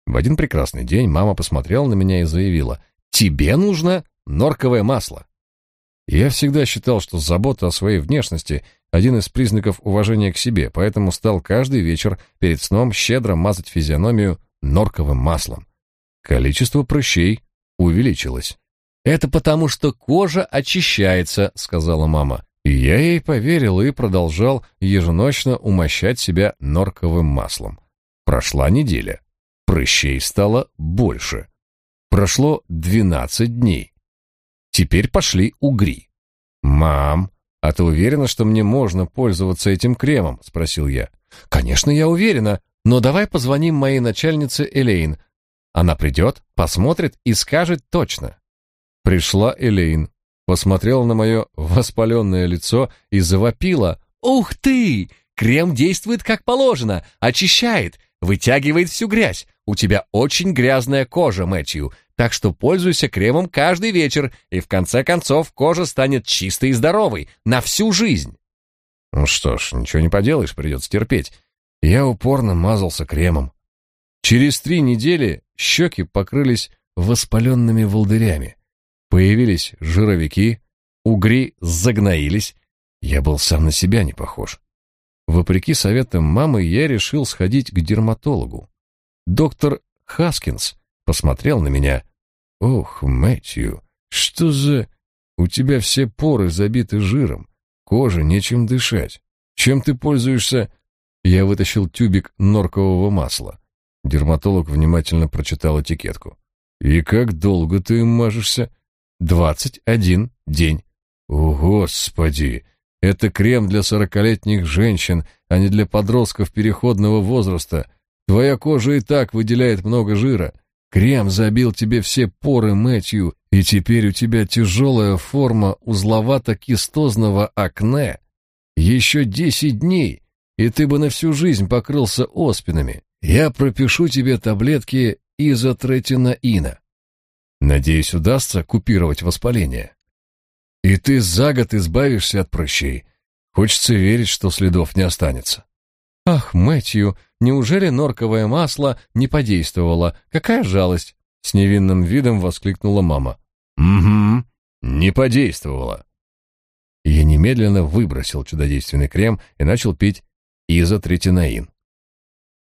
Speaker 1: В один прекрасный день мама посмотрела на меня и заявила, «Тебе нужно норковое масло». Я всегда считал, что забота о своей внешности – один из признаков уважения к себе, поэтому стал каждый вечер перед сном щедро мазать физиономию норковым маслом. Количество прыщей увеличилось. «Это потому, что кожа очищается», — сказала мама. И я ей поверил и продолжал еженочно умощать себя норковым маслом. Прошла неделя. Прыщей стало больше. Прошло двенадцать дней. Теперь пошли угри. «Мам, а ты уверена, что мне можно пользоваться этим кремом?» — спросил я. «Конечно, я уверена, но давай позвоним моей начальнице Элейн. Она придет, посмотрит и скажет точно». Пришла Элейн, посмотрела на мое воспаленное лицо и завопила. «Ух ты! Крем действует как положено, очищает, вытягивает всю грязь. У тебя очень грязная кожа, Мэтью, так что пользуйся кремом каждый вечер, и в конце концов кожа станет чистой и здоровой на всю жизнь. Ну что ж, ничего не поделаешь, придется терпеть. Я упорно мазался кремом. Через три недели щеки покрылись воспаленными волдырями. Появились жировики, угри загноились. Я был сам на себя не похож. Вопреки советам мамы, я решил сходить к дерматологу. Доктор Хаскинс посмотрел на меня. «Ох, Мэтью, что за... У тебя все поры забиты жиром, кожа нечем дышать. Чем ты пользуешься?» Я вытащил тюбик норкового масла. Дерматолог внимательно прочитал этикетку. И как долго ты им мажешься? Двадцать один день. О, господи! Это крем для сорокалетних женщин, а не для подростков переходного возраста. Твоя кожа и так выделяет много жира. Крем забил тебе все поры, Мэтью, и теперь у тебя тяжелая форма узловато-кистозного акне. Еще десять дней, и ты бы на всю жизнь покрылся оспинами. Я пропишу тебе таблетки изотретинаина. Надеюсь, удастся купировать воспаление. И ты за год избавишься от прыщей. Хочется верить, что следов не останется. Ах, Мэтью, неужели норковое масло не подействовало? Какая жалость! С невинным видом воскликнула мама. Угу, не подействовало. Я немедленно выбросил чудодейственный крем и начал пить изотретинаин.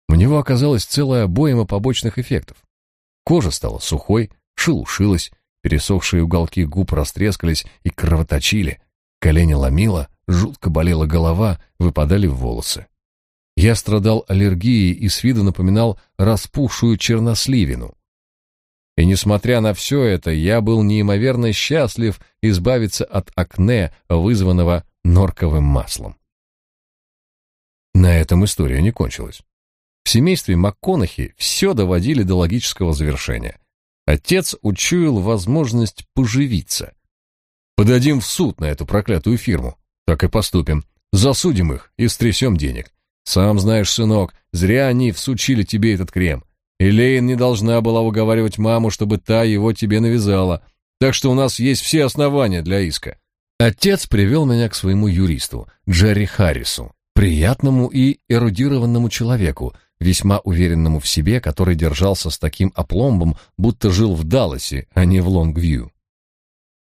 Speaker 1: У него оказалась целая обойма побочных эффектов. Кожа стала сухой, шелушилась, пересохшие уголки губ растрескались и кровоточили, колени ломило, жутко болела голова, выпадали волосы. Я страдал аллергией и с виду напоминал распухшую черносливину. И несмотря на все это, я был неимоверно счастлив избавиться от акне, вызванного норковым маслом. На этом история не кончилась. В семействе МакКонахи все доводили до логического завершения. Отец учуял возможность поживиться. Подадим в суд на эту проклятую фирму. Так и поступим. Засудим их и стрясем денег. Сам знаешь, сынок, зря они всучили тебе этот крем. Элейн не должна была уговаривать маму, чтобы та его тебе навязала. Так что у нас есть все основания для иска. Отец привел меня к своему юристу, Джерри Харрису, приятному и эрудированному человеку, весьма уверенному в себе, который держался с таким опломбом, будто жил в Далласе, а не в Лонгвью.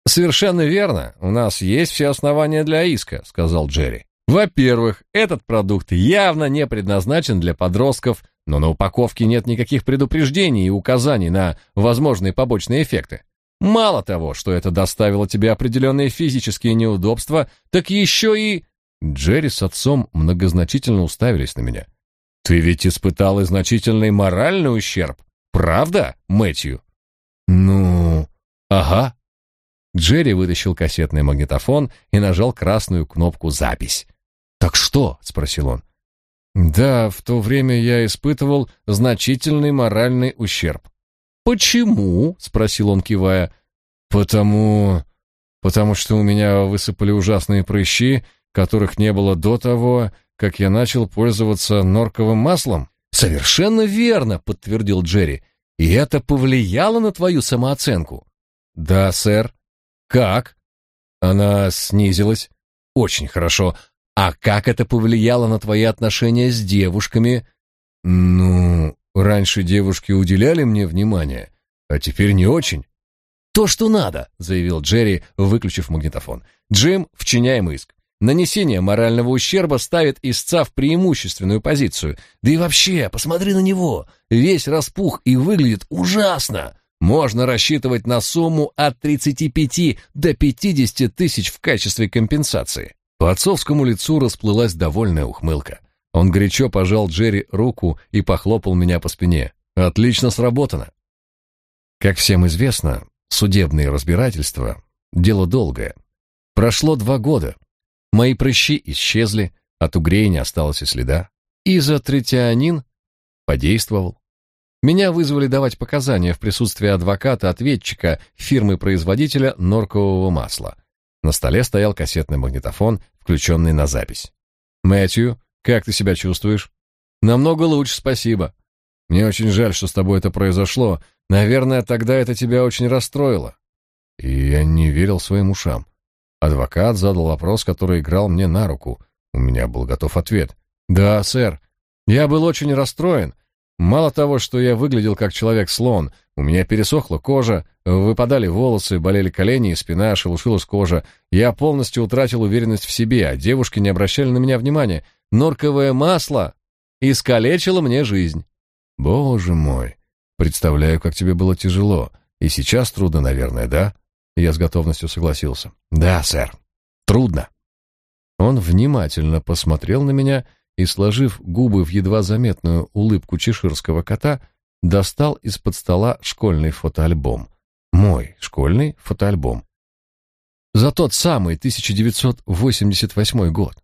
Speaker 1: «Совершенно верно. У нас есть все основания для иска», — сказал Джерри. «Во-первых, этот продукт явно не предназначен для подростков, но на упаковке нет никаких предупреждений и указаний на возможные побочные эффекты. Мало того, что это доставило тебе определенные физические неудобства, так еще и...» Джерри с отцом многозначительно уставились на меня. Ты ведь испытал и значительный моральный ущерб, правда, Мэтью? Ну, ага. Джерри вытащил кассетный магнитофон и нажал красную кнопку «Запись». «Так что?» — спросил он. «Да, в то время я испытывал значительный моральный ущерб». «Почему?» — спросил он, кивая. «Потому... потому что у меня высыпали ужасные прыщи, которых не было до того, как я начал пользоваться норковым маслом? Совершенно верно, подтвердил Джерри. И это повлияло на твою самооценку? Да, сэр. Как? Она снизилась. Очень хорошо. А как это повлияло на твои отношения с девушками? Ну, раньше девушки уделяли мне внимание, а теперь не очень. То, что надо, заявил Джерри, выключив магнитофон. Джим, вчиняем иск. Нанесение морального ущерба ставит истца в преимущественную позицию. Да и вообще, посмотри на него. Весь распух и выглядит ужасно. Можно рассчитывать на сумму от 35 до 50 тысяч в качестве компенсации. По отцовскому лицу расплылась довольная ухмылка. Он горячо пожал Джерри руку и похлопал меня по спине. Отлично сработано. Как всем известно, судебные разбирательства — дело долгое. Прошло два года, Мои прыщи исчезли, от угрей не осталось и следа. Изотретианин подействовал. Меня вызвали давать показания в присутствии адвоката-ответчика фирмы-производителя норкового масла. На столе стоял кассетный магнитофон, включенный на запись. «Мэтью, как ты себя чувствуешь?» «Намного лучше, спасибо. Мне очень жаль, что с тобой это произошло. Наверное, тогда это тебя очень расстроило». И я не верил своим ушам. Адвокат задал вопрос, который играл мне на руку. У меня был готов ответ. «Да, сэр. Я был очень расстроен. Мало того, что я выглядел как человек-слон, у меня пересохла кожа, выпадали волосы, болели колени и спина, шелушилась кожа. Я полностью утратил уверенность в себе, а девушки не обращали на меня внимания. Норковое масло искалечило мне жизнь». «Боже мой! Представляю, как тебе было тяжело. И сейчас трудно, наверное, да?» Я с готовностью согласился. «Да, сэр. Трудно». Он внимательно посмотрел на меня и, сложив губы в едва заметную улыбку чеширского кота, достал из-под стола школьный фотоальбом. Мой школьный фотоальбом. За тот самый 1988 год.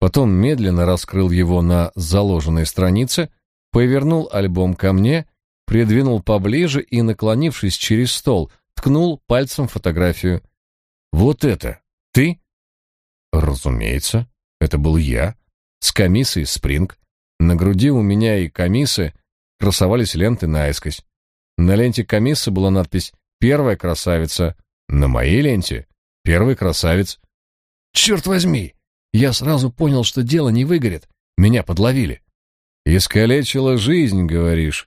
Speaker 1: Потом медленно раскрыл его на заложенной странице, повернул альбом ко мне, придвинул поближе и, наклонившись через стол, ткнул пальцем фотографию. «Вот это! Ты?» «Разумеется, это был я, с комиссой Спринг. На груди у меня и комиссы красовались ленты наискось. На ленте комиссы была надпись «Первая красавица», на моей ленте «Первый красавец». «Черт возьми!» Я сразу понял, что дело не выгорит. Меня подловили. «Искалечила жизнь, говоришь?»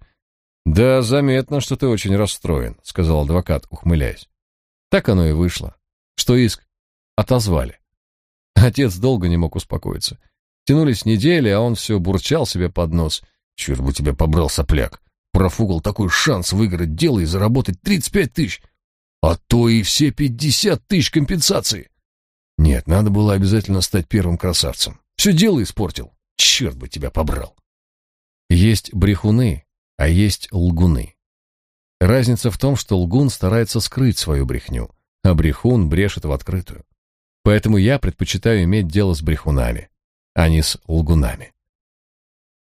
Speaker 1: «Да, заметно, что ты очень расстроен», — сказал адвокат, ухмыляясь. Так оно и вышло, что иск отозвали. Отец долго не мог успокоиться. Тянулись недели, а он все бурчал себе под нос. «Черт бы тебя побрал, сопляк! Профугал такой шанс выиграть дело и заработать 35 тысяч, а то и все 50 тысяч компенсации!» Нет, надо было обязательно стать первым красавцем. Все дело испортил. Черт бы тебя побрал. Есть брехуны, а есть лгуны. Разница в том, что лгун старается скрыть свою брехню, а брехун брешет в открытую. Поэтому я предпочитаю иметь дело с брехунами, а не с лгунами.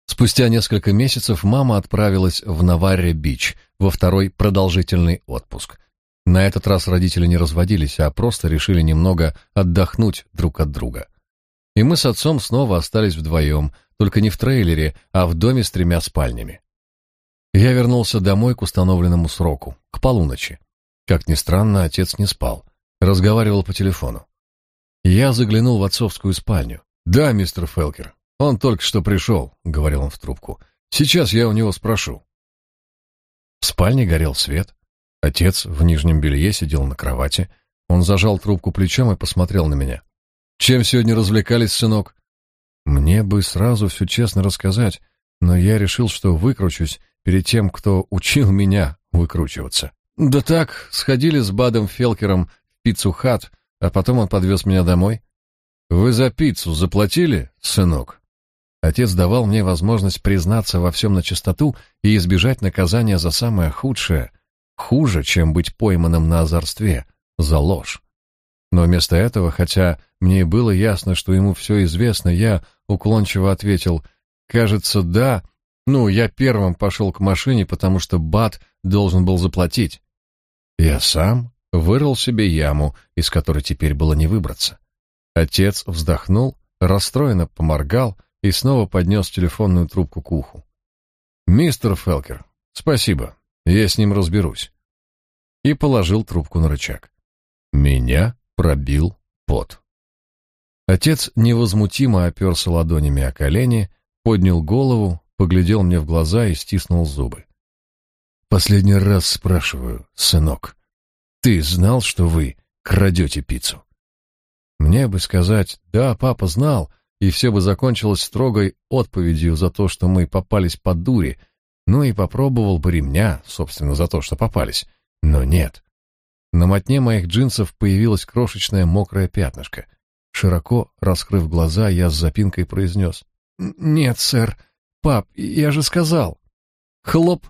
Speaker 1: Спустя несколько месяцев мама отправилась в Наварре-Бич во второй продолжительный отпуск, на этот раз родители не разводились, а просто решили немного отдохнуть друг от друга. И мы с отцом снова остались вдвоем, только не в трейлере, а в доме с тремя спальнями. Я вернулся домой к установленному сроку, к полуночи. Как ни странно, отец не спал, разговаривал по телефону. Я заглянул в отцовскую спальню. «Да, мистер Фелкер, он только что пришел», — говорил он в трубку. «Сейчас я у него спрошу». В спальне горел свет. Отец в нижнем белье сидел на кровати. Он зажал трубку плечом и посмотрел на меня. «Чем сегодня развлекались, сынок?» Мне бы сразу все честно рассказать, но я решил, что выкручусь перед тем, кто учил меня выкручиваться. Да так, сходили с Бадом Фелкером в пиццу-хат, а потом он подвез меня домой. «Вы за пиццу заплатили, сынок?» Отец давал мне возможность признаться во всем на чистоту и избежать наказания за самое худшее — Хуже, чем быть пойманным на озорстве, за ложь. Но вместо этого, хотя мне было ясно, что ему все известно, я уклончиво ответил «Кажется, да. Ну, я первым пошел к машине, потому что Бат должен был заплатить». Я сам вырыл себе яму, из которой теперь было не выбраться. Отец вздохнул, расстроенно поморгал и снова поднес телефонную трубку к уху. «Мистер Фелкер, спасибо. Я с ним разберусь. И положил трубку на рычаг. Меня пробил пот. Отец невозмутимо оперся ладонями о колени, поднял голову, поглядел мне в глаза и стиснул зубы. Последний раз спрашиваю, сынок, ты знал, что вы крадете пиццу? Мне бы сказать, да, папа знал, и все бы закончилось строгой отповедью за то, что мы попались под дури, ну и попробовал бы ремня, собственно, за то, что попались. Но нет. На мотне моих джинсов появилось крошечное мокрое пятнышко. Широко раскрыв глаза, я с запинкой произнес. «Нет, сэр. Пап, я же сказал». «Хлоп!»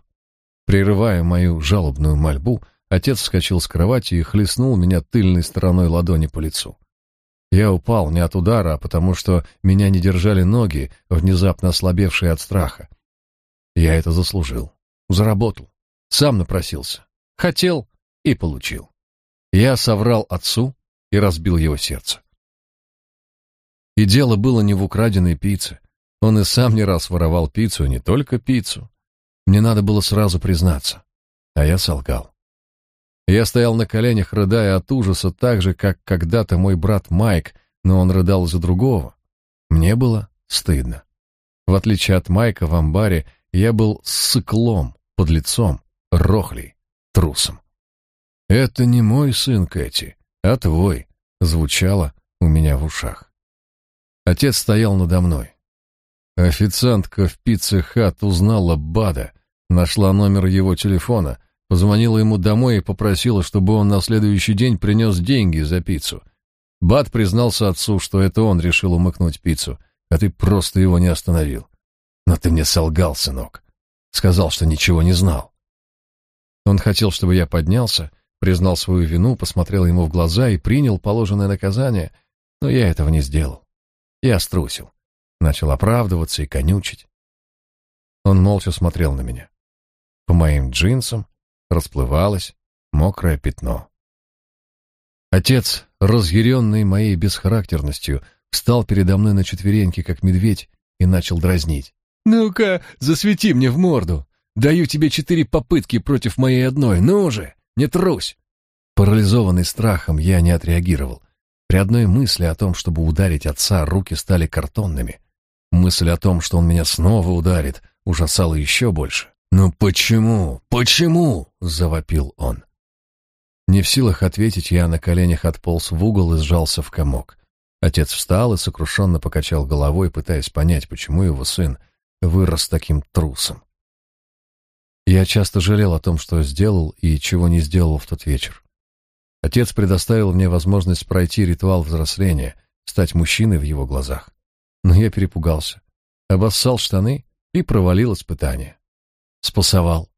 Speaker 1: Прерывая мою жалобную мольбу, отец вскочил с кровати и хлестнул меня тыльной стороной ладони по лицу. Я упал не от удара, а потому что меня не держали ноги, внезапно ослабевшие от страха. Я это заслужил. Заработал. Сам напросился. Хотел и получил. Я соврал отцу и разбил его сердце. И дело было не в украденной пицце. Он и сам не раз воровал пиццу, не только пиццу. Мне надо было сразу признаться. А я солгал. Я стоял на коленях, рыдая от ужаса так же, как когда-то мой брат Майк, но он рыдал за другого. Мне было стыдно. В отличие от Майка в амбаре, я был сыклом, подлецом, рохлей, трусом. «Это не мой сын, Кэти, а твой», — звучало у меня в ушах. Отец стоял надо мной. Официантка в пицце-хат узнала Бада, нашла номер его телефона, позвонила ему домой и попросила, чтобы он на следующий день принес деньги за пиццу. Бад признался отцу, что это он решил умыкнуть пиццу, а ты просто его не остановил. Но ты мне солгал, сынок. Сказал, что ничего не знал. Он хотел, чтобы я поднялся, признал свою вину, посмотрел ему в глаза и принял положенное наказание, но я этого не сделал. Я струсил. Начал оправдываться и конючить. Он молча смотрел на меня. По моим джинсам расплывалось мокрое пятно. Отец, разъяренный моей бесхарактерностью, встал передо мной на четвереньки, как медведь, и начал дразнить. «Ну-ка, засвети мне в морду! Даю тебе четыре попытки против моей одной, ну же, не трусь!» Парализованный страхом, я не отреагировал. При одной мысли о том, чтобы ударить отца, руки стали картонными. Мысль о том, что он меня снова ударит, ужасала еще больше. «Ну почему? Почему?» — завопил он. Не в силах ответить, я на коленях отполз в угол и сжался в комок. Отец встал и сокрушенно покачал головой, пытаясь понять, почему его сын вырос таким трусом. Я часто жалел о том, что сделал и чего не сделал в тот вечер. Отец предоставил мне возможность пройти ритуал взросления, стать мужчиной в его глазах. Но я перепугался, обоссал штаны и провалил испытание. Спасовал.